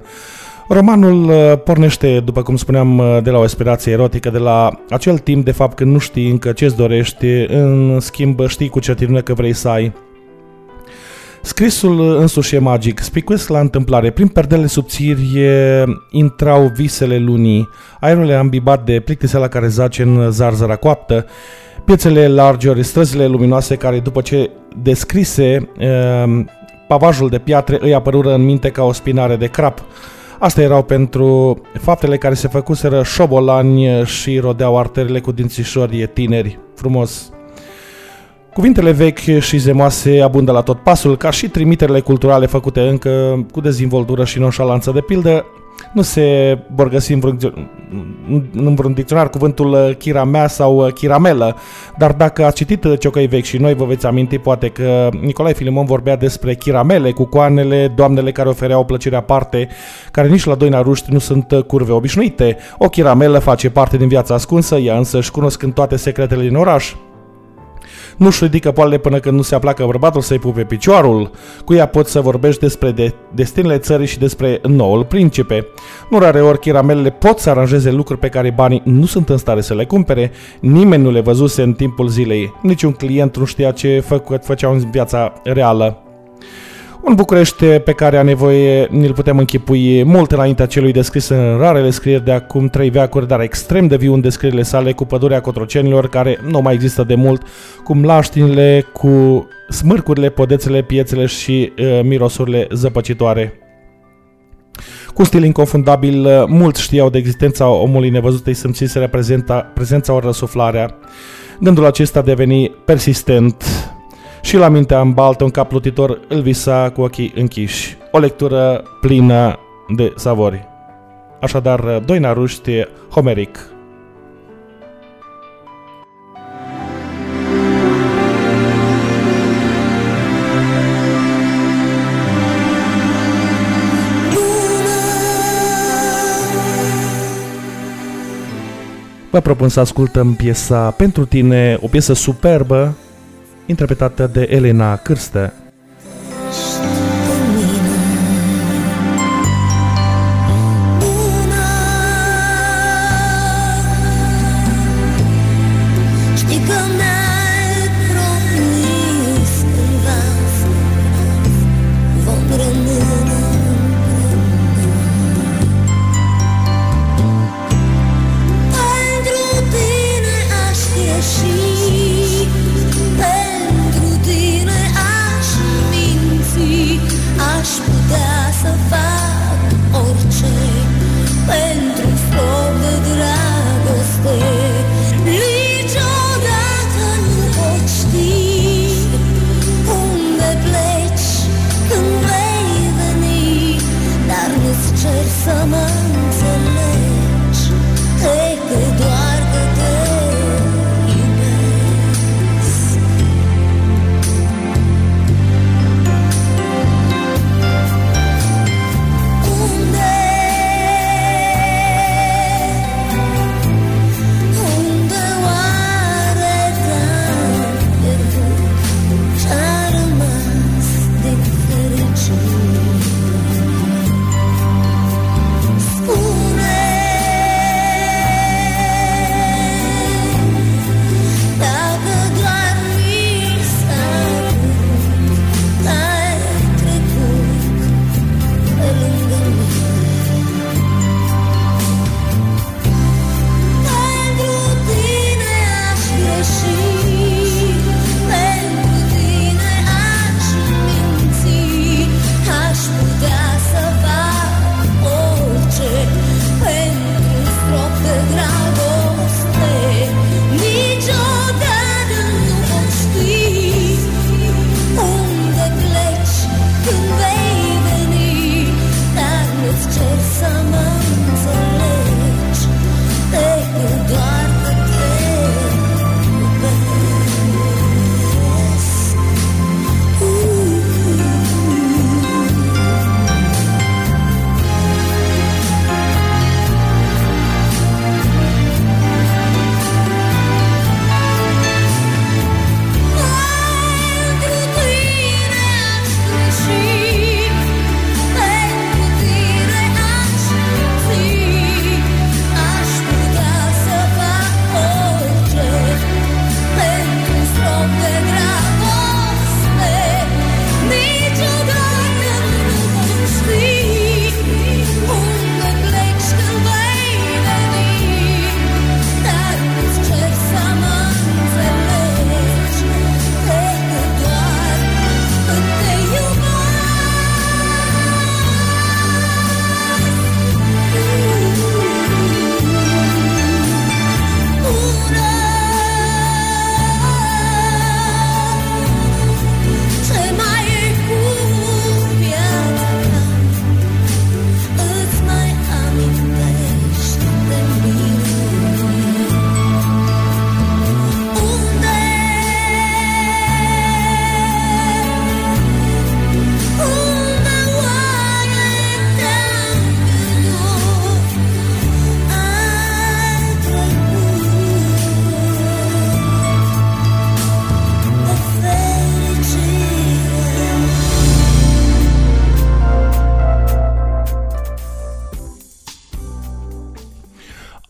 Romanul uh, pornește, după cum spuneam, uh, de la o aspirație erotică, de la acel timp de fapt când nu știi încă ce-ți dorești, în schimb știi cu certitudine că vrei să ai. Scrisul uh, însuși e magic, spicuiesc la întâmplare. Prin perdele subțiri intrau visele lunii, aerul e ambibat de plictiseala care zace în zarzăra coaptă, piețele largi ori străzile luminoase care după ce descrise pavajul de piatre îi apărură în minte ca o spinare de crap. Astea erau pentru faptele care se făcuseră șobolani și rodeau arterele cu dințișori tineri. Frumos. Cuvintele vechi și zemoase abundă la tot pasul, ca și trimiterile culturale făcute încă cu dezvoltură și nonșalanță. De pildă, nu se vor găsi în vreun, în vreun dicționar cuvântul chiramea sau chiramelă, dar dacă ați citit Ciocăi vechi și noi vă veți aminti poate că Nicolae Filimon vorbea despre chiramele, cu coanele, doamnele care ofereau plăcere aparte, care nici la doi naruști nu sunt curve obișnuite. O chiramelă face parte din viața ascunsă, ea însă își cunoscând toate secretele din oraș, nu-și ridică poalele până când nu se aplacă bărbatul să-i pupe picioarul. Cu ea poți să vorbești despre de- destinele țării și despre noul principe. Nu rare ori chiramelele pot să aranjeze lucruri pe care banii nu sunt în stare să le cumpere. Nimeni nu le văzuse în timpul zilei. Niciun client nu știa ce fă- făceau în viața reală. Un București pe care a nevoie ni-l putem închipui mult înaintea celui descris în rarele scrieri de acum trei veacuri, dar extrem de viu în descrierile sale cu pădurea cotrocenilor care nu mai există de mult, cu mlaștinile, cu smârcurile, podețele, piețele și uh, mirosurile zăpăcitoare. Cu stil inconfundabil, uh, mulți știau de existența omului nevăzut, îi simțise reprezenta, prezența ori răsuflarea. Gândul acesta deveni persistent, și la mintea în baltă un cap plutitor îl visa cu ochii închiși. O lectură plină de savori. Așadar, doi naruști homeric. Vă propun să ascultăm piesa Pentru tine, o piesă superbă interpretată de Elena Cârstă.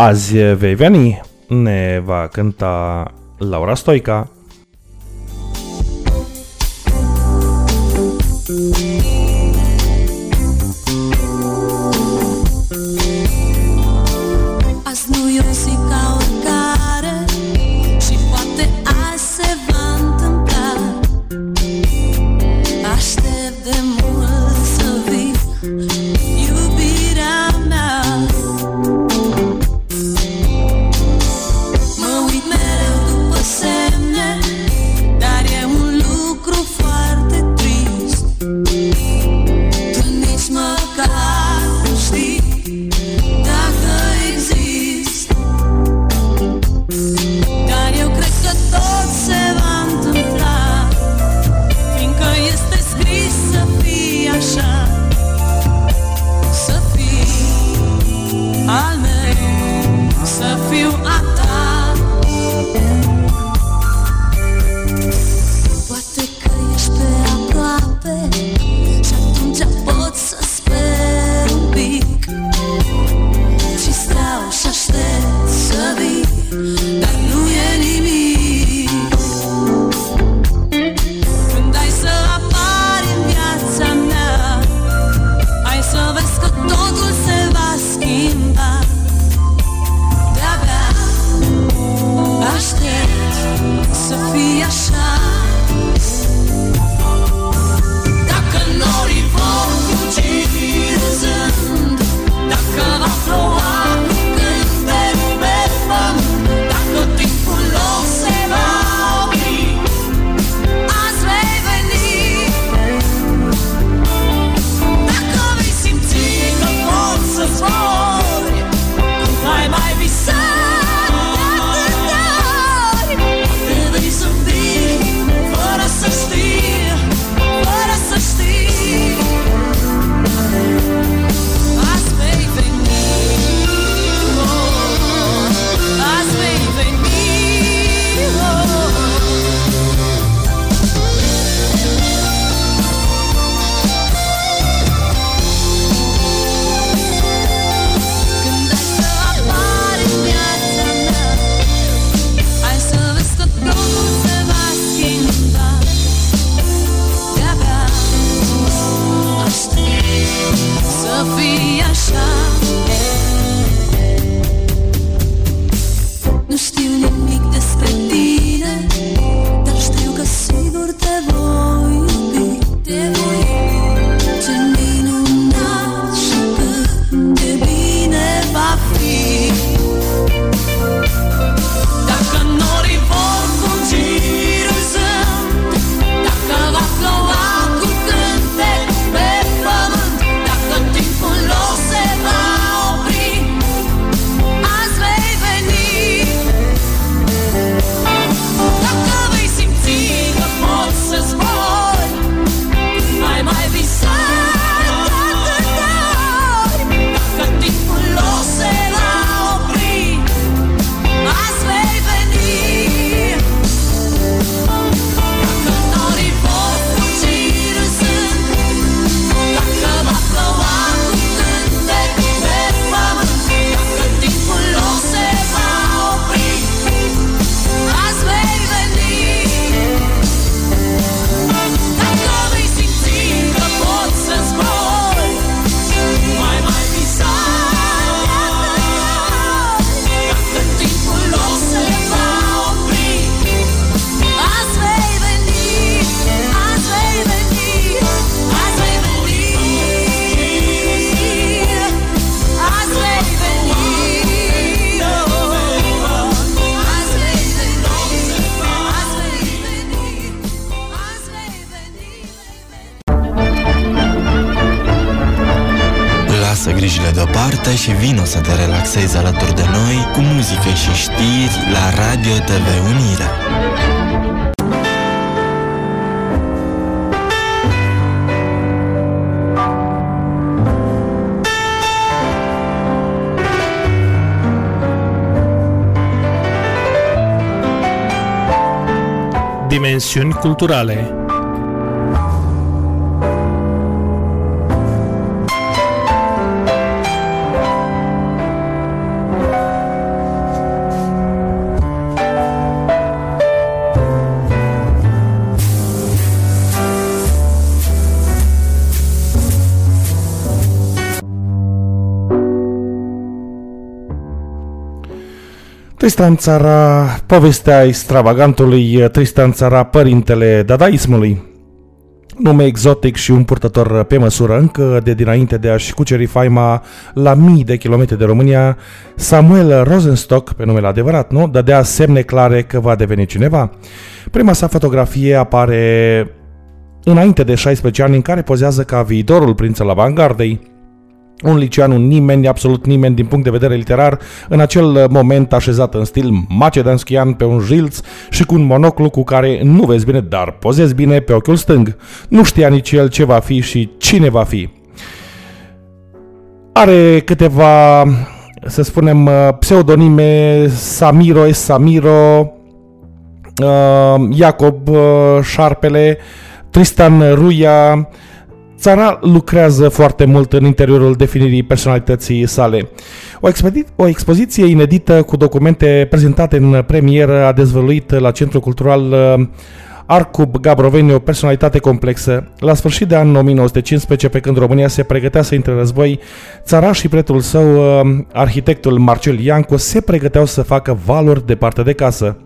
Azi vei veni, ne va cânta Laura Stoica. dansezi alături de noi cu muzică și știri la Radio TV Unirea. Dimensiuni culturale Tristan Țara, povestea extravagantului Tristan Țara, părintele dadaismului. Nume exotic și un purtător pe măsură încă de dinainte de a-și cuceri faima la mii de kilometri de România, Samuel Rosenstock, pe numele adevărat, nu? Dădea semne clare că va deveni cineva. Prima sa fotografie apare înainte de 16 ani în care pozează ca viitorul prinț al avangardei, un licean, un nimeni, absolut nimeni din punct de vedere literar, în acel moment așezat în stil macedanskian pe un jilț și cu un monoclu cu care nu vezi bine, dar pozezi bine pe ochiul stâng. Nu știa nici el ce va fi și cine va fi. Are să spunem, pseudonime Samiro S. Samiro, uh, Iacob uh, Șarpele, Tristan Ruia, Țara lucrează foarte mult în interiorul definirii personalității sale. O, expedi- o expoziție inedită cu documente prezentate în premieră a dezvăluit la Centrul Cultural uh, Arcub Gabroveni o personalitate complexă. La sfârșit de anul 1915, pe când România se pregătea să intre în război, țara și pretul său, uh, arhitectul Marcel Iancu, se pregăteau să facă valuri departe de casă.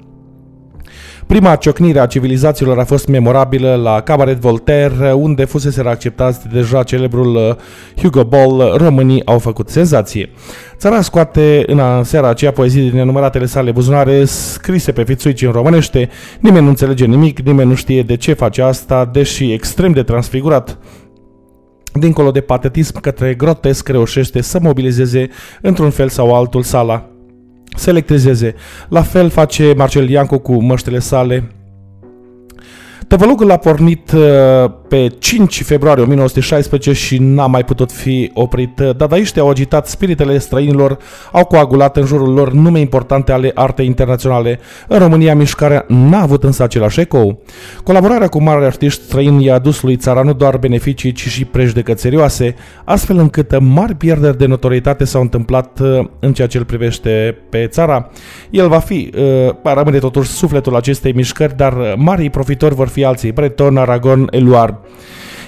Prima ciocnire a civilizațiilor a fost memorabilă la Cabaret Voltaire, unde fusese acceptați deja celebrul uh, Hugo Ball, românii au făcut senzație. Țara scoate în seara aceea poezii din nenumăratele sale buzunare scrise pe fițuici în românește. Nimeni nu înțelege nimic, nimeni nu știe de ce face asta, deși extrem de transfigurat dincolo de patetism către grotesc, reușește să mobilizeze într-un fel sau altul sala să electrizeze. La fel face Marcel Iancu cu măștele sale, Tăvălugul a pornit uh, pe 5 februarie 1916 și n-a mai putut fi oprit. Dadaiștii au agitat spiritele străinilor, au coagulat în jurul lor nume importante ale artei internaționale. În România, mișcarea n-a avut însă același ecou. Colaborarea cu mari artiști străini i-a adus lui țara nu doar beneficii, ci și prejudecăți serioase, astfel încât mari pierderi de notorietate s-au întâmplat uh, în ceea ce îl privește pe țara. El va fi, uh, va rămâne totuși sufletul acestei mișcări, dar marii profitori vor fi fi alții, Breton, Aragon, Eluard.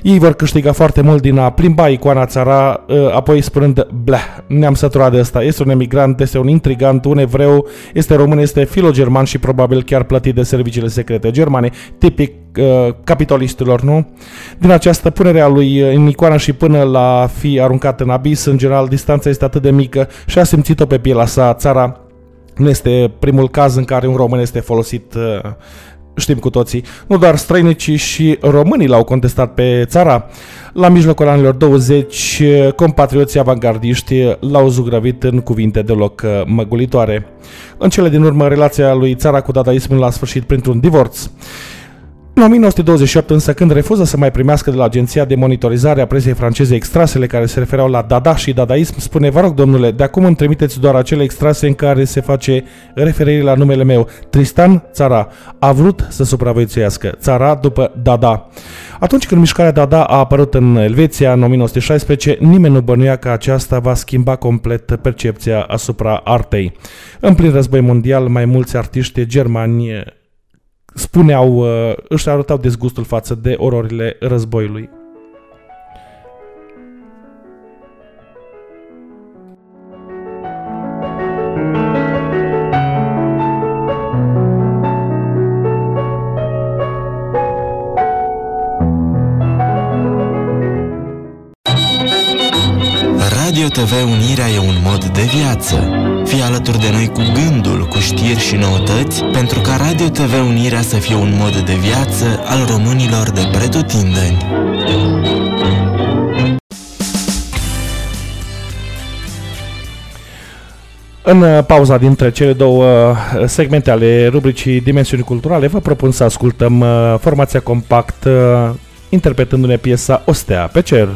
Ei vor câștiga foarte mult din a plimba icoana țara, ă, apoi spunând, bleh, ne-am săturat de ăsta, este un emigrant, este un intrigant, un evreu, este român, este filogerman și probabil chiar plătit de serviciile secrete germane, tipic uh, capitalistilor, nu? Din această punere a lui în icoana și până la fi aruncat în abis, în general, distanța este atât de mică și a simțit-o pe pielea sa țara. Nu este primul caz în care un român este folosit uh, știm cu toții, nu doar străini, ci și românii l-au contestat pe țara. La mijlocul anilor 20, compatrioții avangardiști l-au zugrăvit în cuvinte deloc uh, măgulitoare. În cele din urmă, relația lui țara cu dadaismul l-a sfârșit printr-un divorț. În 1928 însă, când refuză să mai primească de la Agenția de Monitorizare a Presei franceze extrasele care se refereau la Dada și Dadaism, spune, vă rog, domnule, de acum îmi trimiteți doar acele extrase în care se face referire la numele meu. Tristan Țara a vrut să supraviețuiască. Țara după Dada. Atunci când mișcarea Dada a apărut în Elveția în 1916, nimeni nu bănuia că aceasta va schimba complet percepția asupra artei. În plin război mondial, mai mulți artiști germani spuneau, uh, își arătau dezgustul față de ororile războiului. Radio TV Unirea e un mod de viață. Fii alături de noi cu gândul, cu știri și noutăți, pentru ca Radio TV Unirea să fie un mod de viață al românilor de pretutindeni. În uh, pauza dintre cele două uh, segmente ale rubricii Dimensiuni Culturale, vă propun să ascultăm uh, formația compact interpretându-ne piesa Ostea pe cer.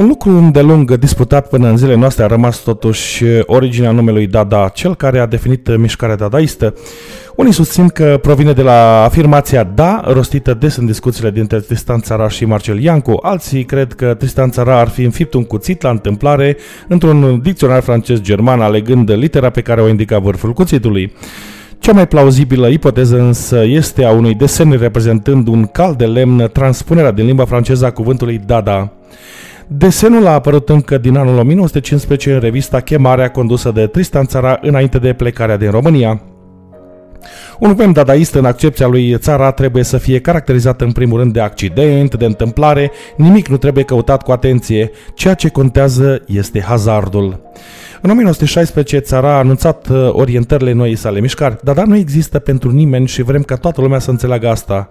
Un lucru îndelung disputat până în zilele noastre a rămas totuși originea numelui Dada, cel care a definit mișcarea dadaistă. Unii susțin că provine de la afirmația da, rostită des în discuțiile dintre Tristan Țara și Marcel Iancu. Alții cred că Tristan Țara ar fi înfipt un cuțit la întâmplare într-un dicționar francez-german, alegând litera pe care o indica vârful cuțitului. Cea mai plauzibilă ipoteză însă este a unui desen reprezentând un cal de lemn, transpunerea din limba franceză a cuvântului Dada. Desenul a apărut încă din anul 1915 în revista Chemarea condusă de Tristan Țara înainte de plecarea din România. Un poem dadaist în accepția lui Țara trebuie să fie caracterizat în primul rând de accident, de întâmplare, nimic nu trebuie căutat cu atenție, ceea ce contează este hazardul. În 1916, Țara a anunțat uh, orientările noii sale mișcari, dar da, nu există pentru nimeni și vrem ca toată lumea să înțeleagă asta.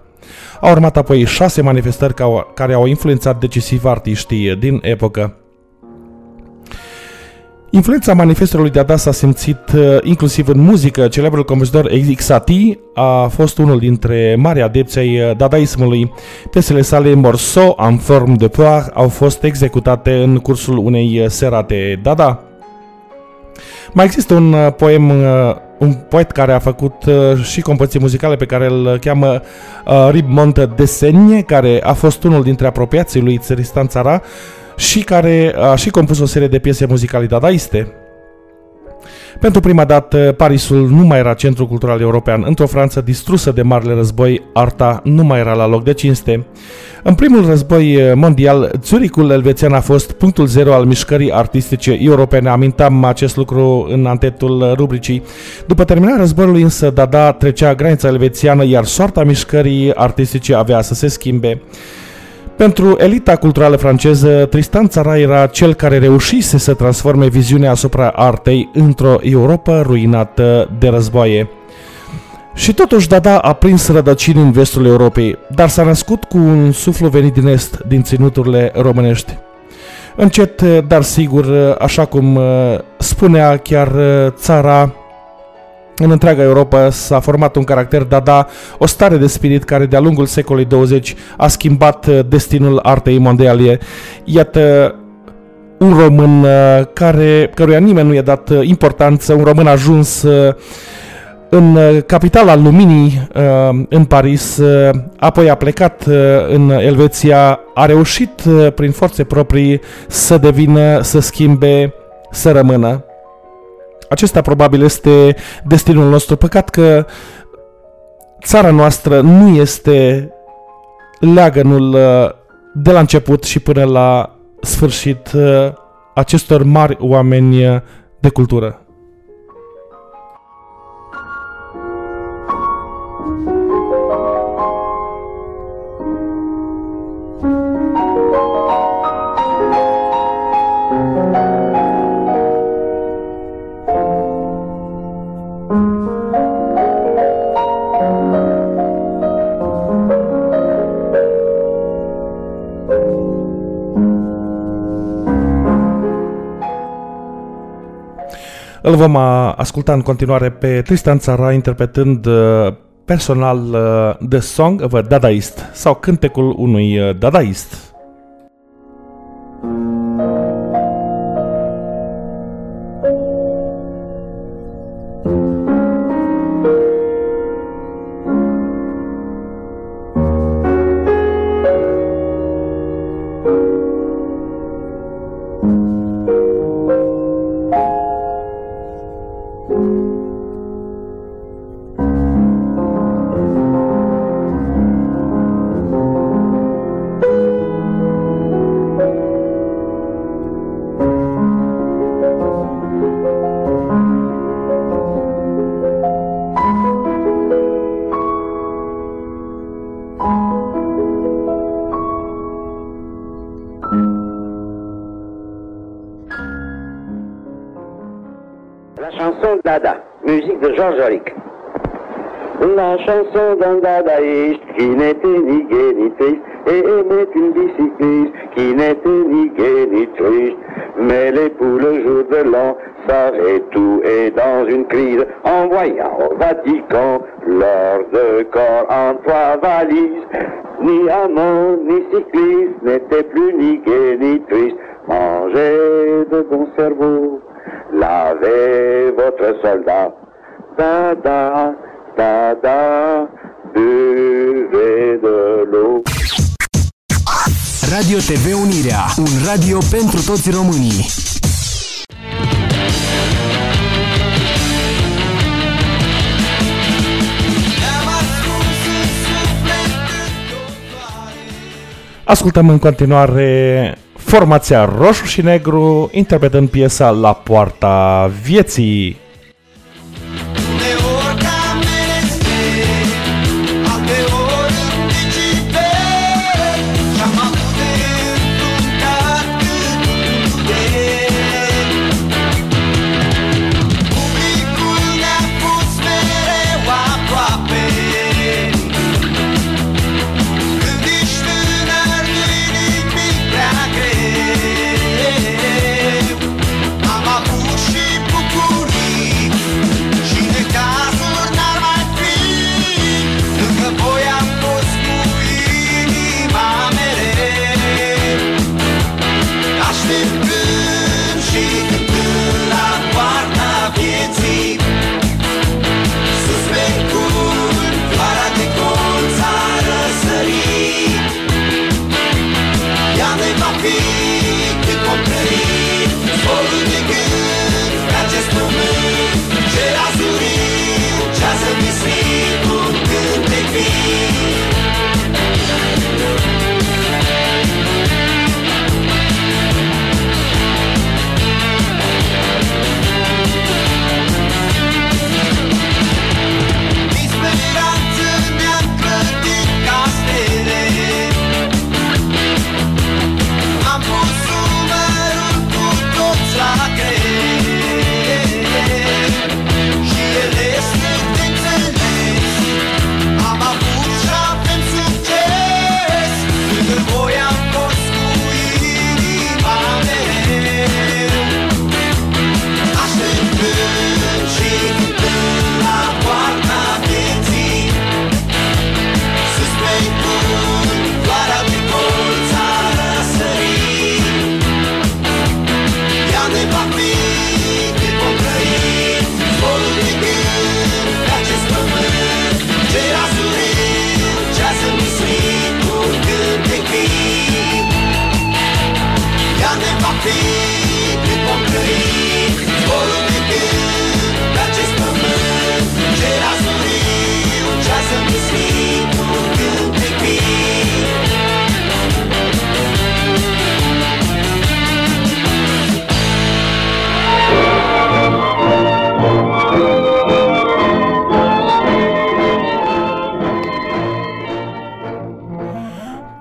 Au urmat apoi șase manifestări care au influențat decisiv artiștii din epocă. Influența manifestului Dada s-a simțit uh, inclusiv în muzică. Celebrul compozitor Exati a fost unul dintre mari adepți ai uh, dadaismului. Piesele sale Morceau en forme de poire au fost executate în cursul unei uh, serate Dada. Mai există un poem, un poet care a făcut și compoziții muzicale pe care îl cheamă Ribmont de Seigne, care a fost unul dintre apropiații lui Tristan Țara, și care a și compus o serie de piese muzicale dadaiste. Pentru prima dată, Parisul nu mai era centru cultural european. Într-o Franță distrusă de marele război, arta nu mai era la loc de cinste. În primul război mondial, Zurichul elvețian a fost punctul zero al mișcării artistice europene. Amintam acest lucru în antetul rubricii. După terminarea războiului însă, Dada trecea granița elvețiană, iar soarta mișcării artistice avea să se schimbe. Pentru elita culturală franceză, Tristan Țara era cel care reușise să transforme viziunea asupra artei într-o Europa ruinată de războaie. Și totuși Dada a prins rădăcini în vestul Europei, dar s-a născut cu un suflu venit din est, din ținuturile românești. Încet, dar sigur, așa cum spunea chiar țara, în întreaga Europa s-a format un caracter Dada, o stare de spirit care de-a lungul secolului 20 a schimbat destinul artei mondiale. Iată, un român uh, care, căruia nimeni nu i-a dat uh, importanță, un român ajuns uh, în uh, capitala luminii, uh, în Paris, uh, apoi a plecat uh, în Elveția, a reușit uh, prin forțe proprii să devină, să schimbe, să rămână. Acesta probabil este destinul nostru. Păcat că țara noastră nu este leagănul uh, de la început și până la sfârșit uh, acestor mari oameni uh, de cultură. Vom a- asculta în continuare pe Tristan Țara interpretând uh, personal uh, The Song of a Dadaist sau cântecul unui uh, dadaist. Qui n'était ni gai ni triste et aimait une bicycliste qui n'était ni gai ni triste. Mais l'époux le jour de l'an savait tout et dans une crise en voyant au Vatican l'or de corps en trois valises. Ni amant ni cycliste n'était plus ni gai ni triste. Mangez de bon cerveau, lavez votre soldat. Dada, dada, buvez de l'eau. Radio TV Unirea, un radio pentru toți românii. Ascultăm în continuare formația Roșu și Negru interpretând piesa La Poarta Vieții.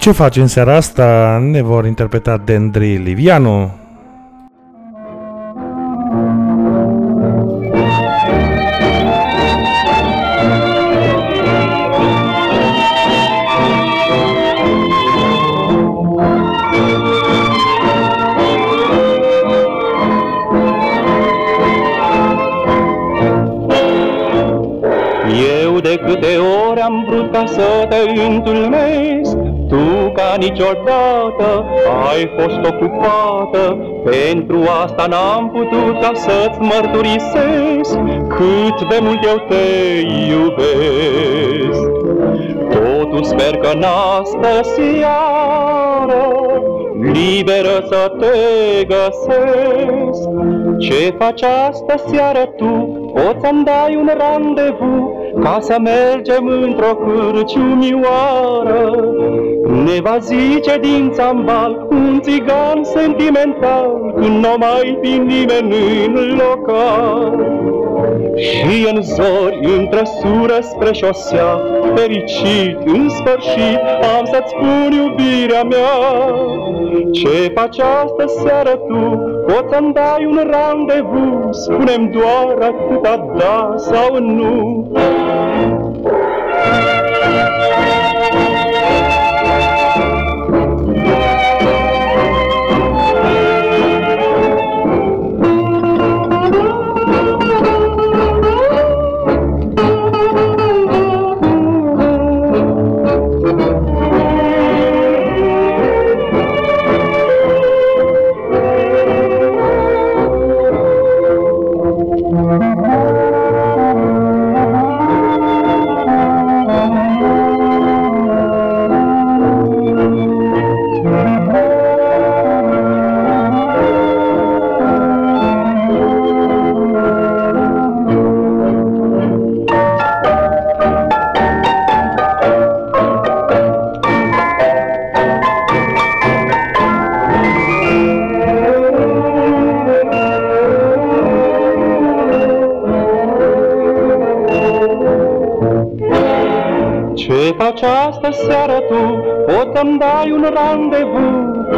Ce faci în seara asta? Ne vor interpreta Dendri Livianu. Eu de câte ori am vrut ca să te întâlnesc Tu ca niciodată ai fost ocupată. Pentru asta n-am putut ca să-ți mărturisesc Cât de mult eu te iubesc. Totuși sper că în astă seară Liberă să te găsesc. Ce faci astă seară tu? Poți să-mi dai un randevu? Ca să mergem într-o cârciumioară Ne va zice din țambal Un țigan sentimental Când nu mai fi nimeni în local și în zori, în trăsură spre șosea, fericit, în sfârșit, am să-ți spun iubirea mea. Ce faci astă seară tu? Poți să-mi dai un randevu? Spune-mi doar atâta da sau nu. Ce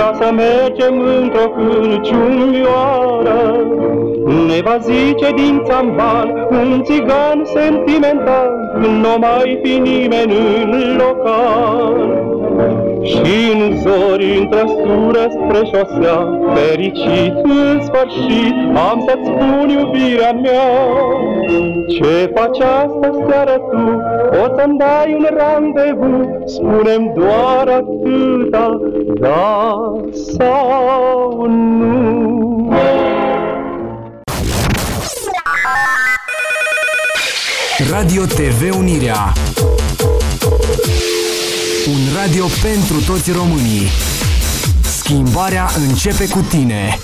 Ca să mergem într-o cârciumioară Ne va zice din țambal Un țigan sentimental Când nu mai fi nimeni în local și în zori, în trăsură spre șosea, fericit în sfârșit, am să-ți spun iubirea mea. Ce faci astă seară tu? Poți să-mi dai un randevu? Spune-mi doar atâta, da sau nu. Radio TV Unirea Un radio pentru toți românii Schimbarea începe cu tine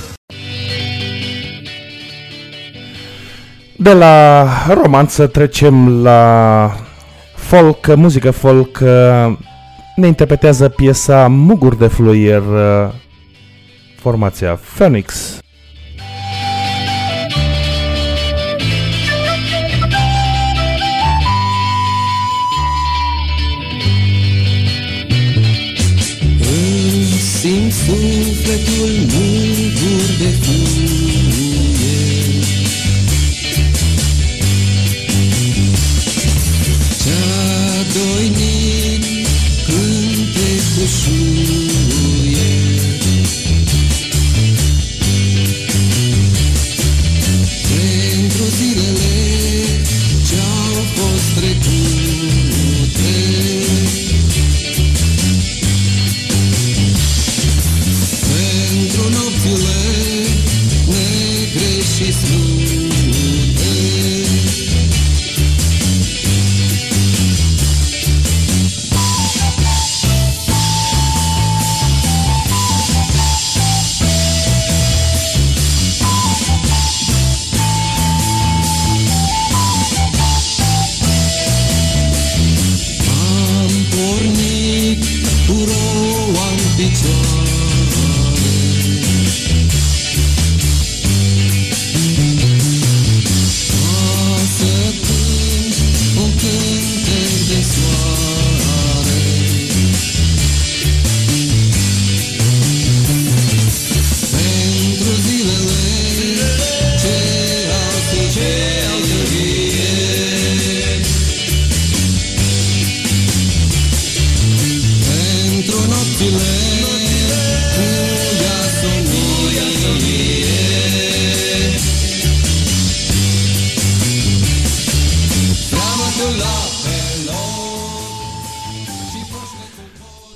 De la romanță trecem la folk, muzică folk. Ne interpretează piesa Mugur de Fluier, formația Phoenix. Îmi simt sufletul mugur de fluier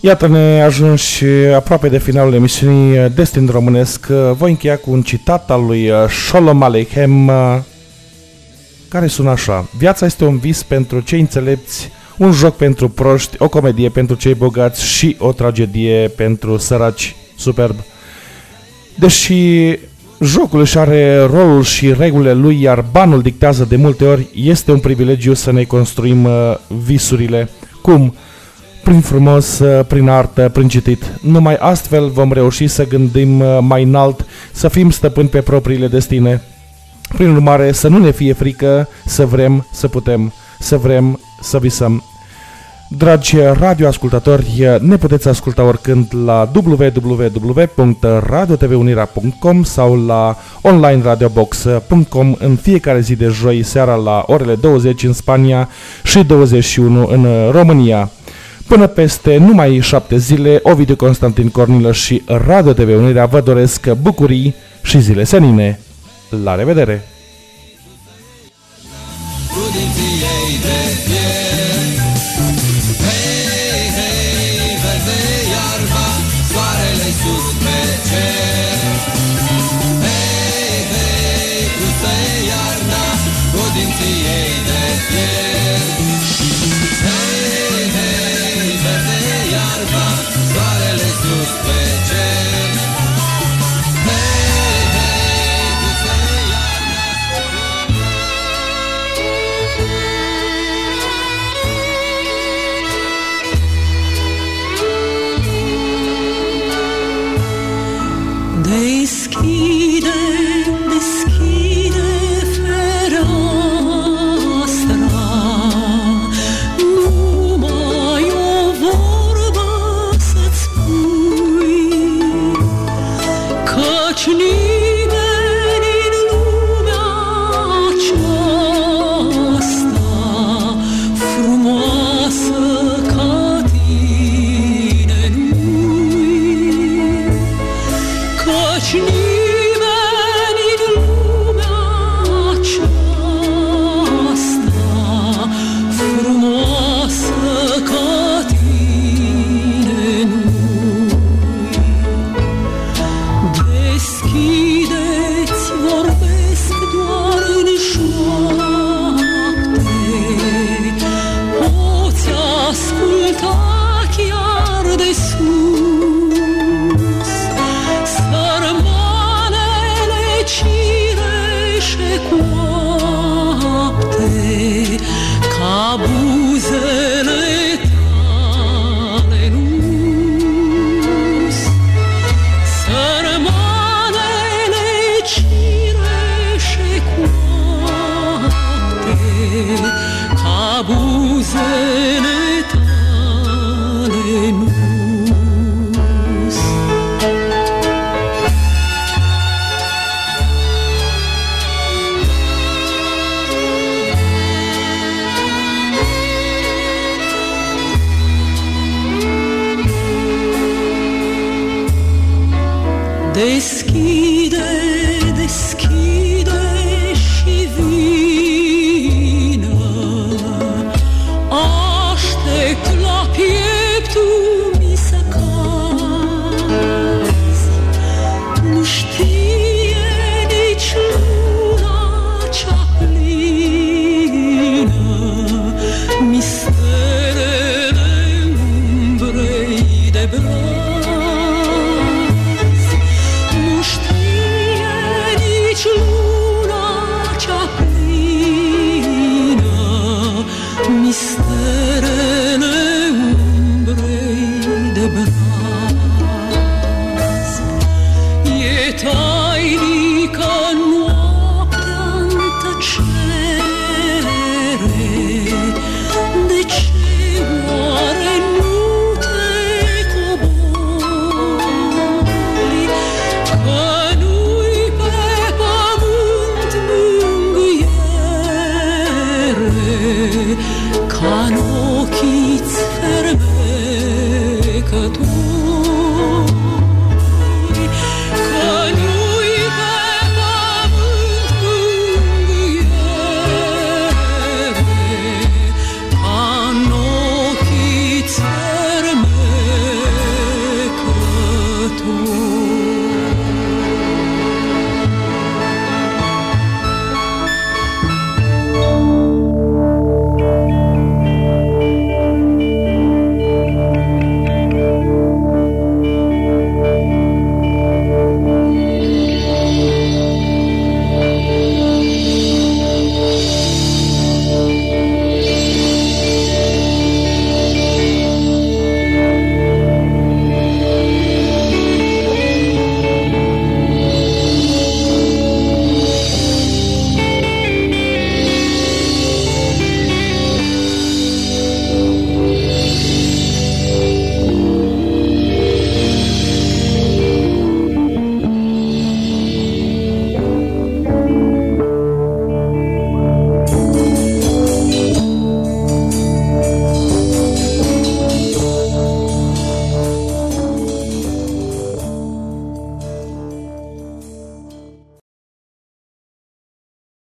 Iată ne ajungi aproape de finalul emisiunii Destin Românesc. Voi încheia cu un citat al lui Sholom Aleichem care sună așa. Viața este un vis pentru cei înțelepți, un joc pentru proști, o comedie pentru cei bogați și o tragedie pentru săraci. Superb. Deși jocul își are rolul și regulile lui, iar banul dictează de multe ori, este un privilegiu să ne construim uh, visurile. Cum? Prin frumos, uh, prin artă, prin citit. Numai astfel vom reuși să gândim uh, mai înalt, să fim stăpâni pe propriile destine. Prin urmare, să nu ne fie frică, să vrem, să putem, să vrem, să visăm. Dragi radioascultători, ne puteți asculta oricând la www.radiotvunirea.com sau la onlineradiobox.com în fiecare zi de joi seara la orele 20 în Spania și 21 în România. Până peste numai șapte zile, Ovidiu Constantin Cornilă și Radio TV Unirea vă doresc bucurii și zile senine. La revedere!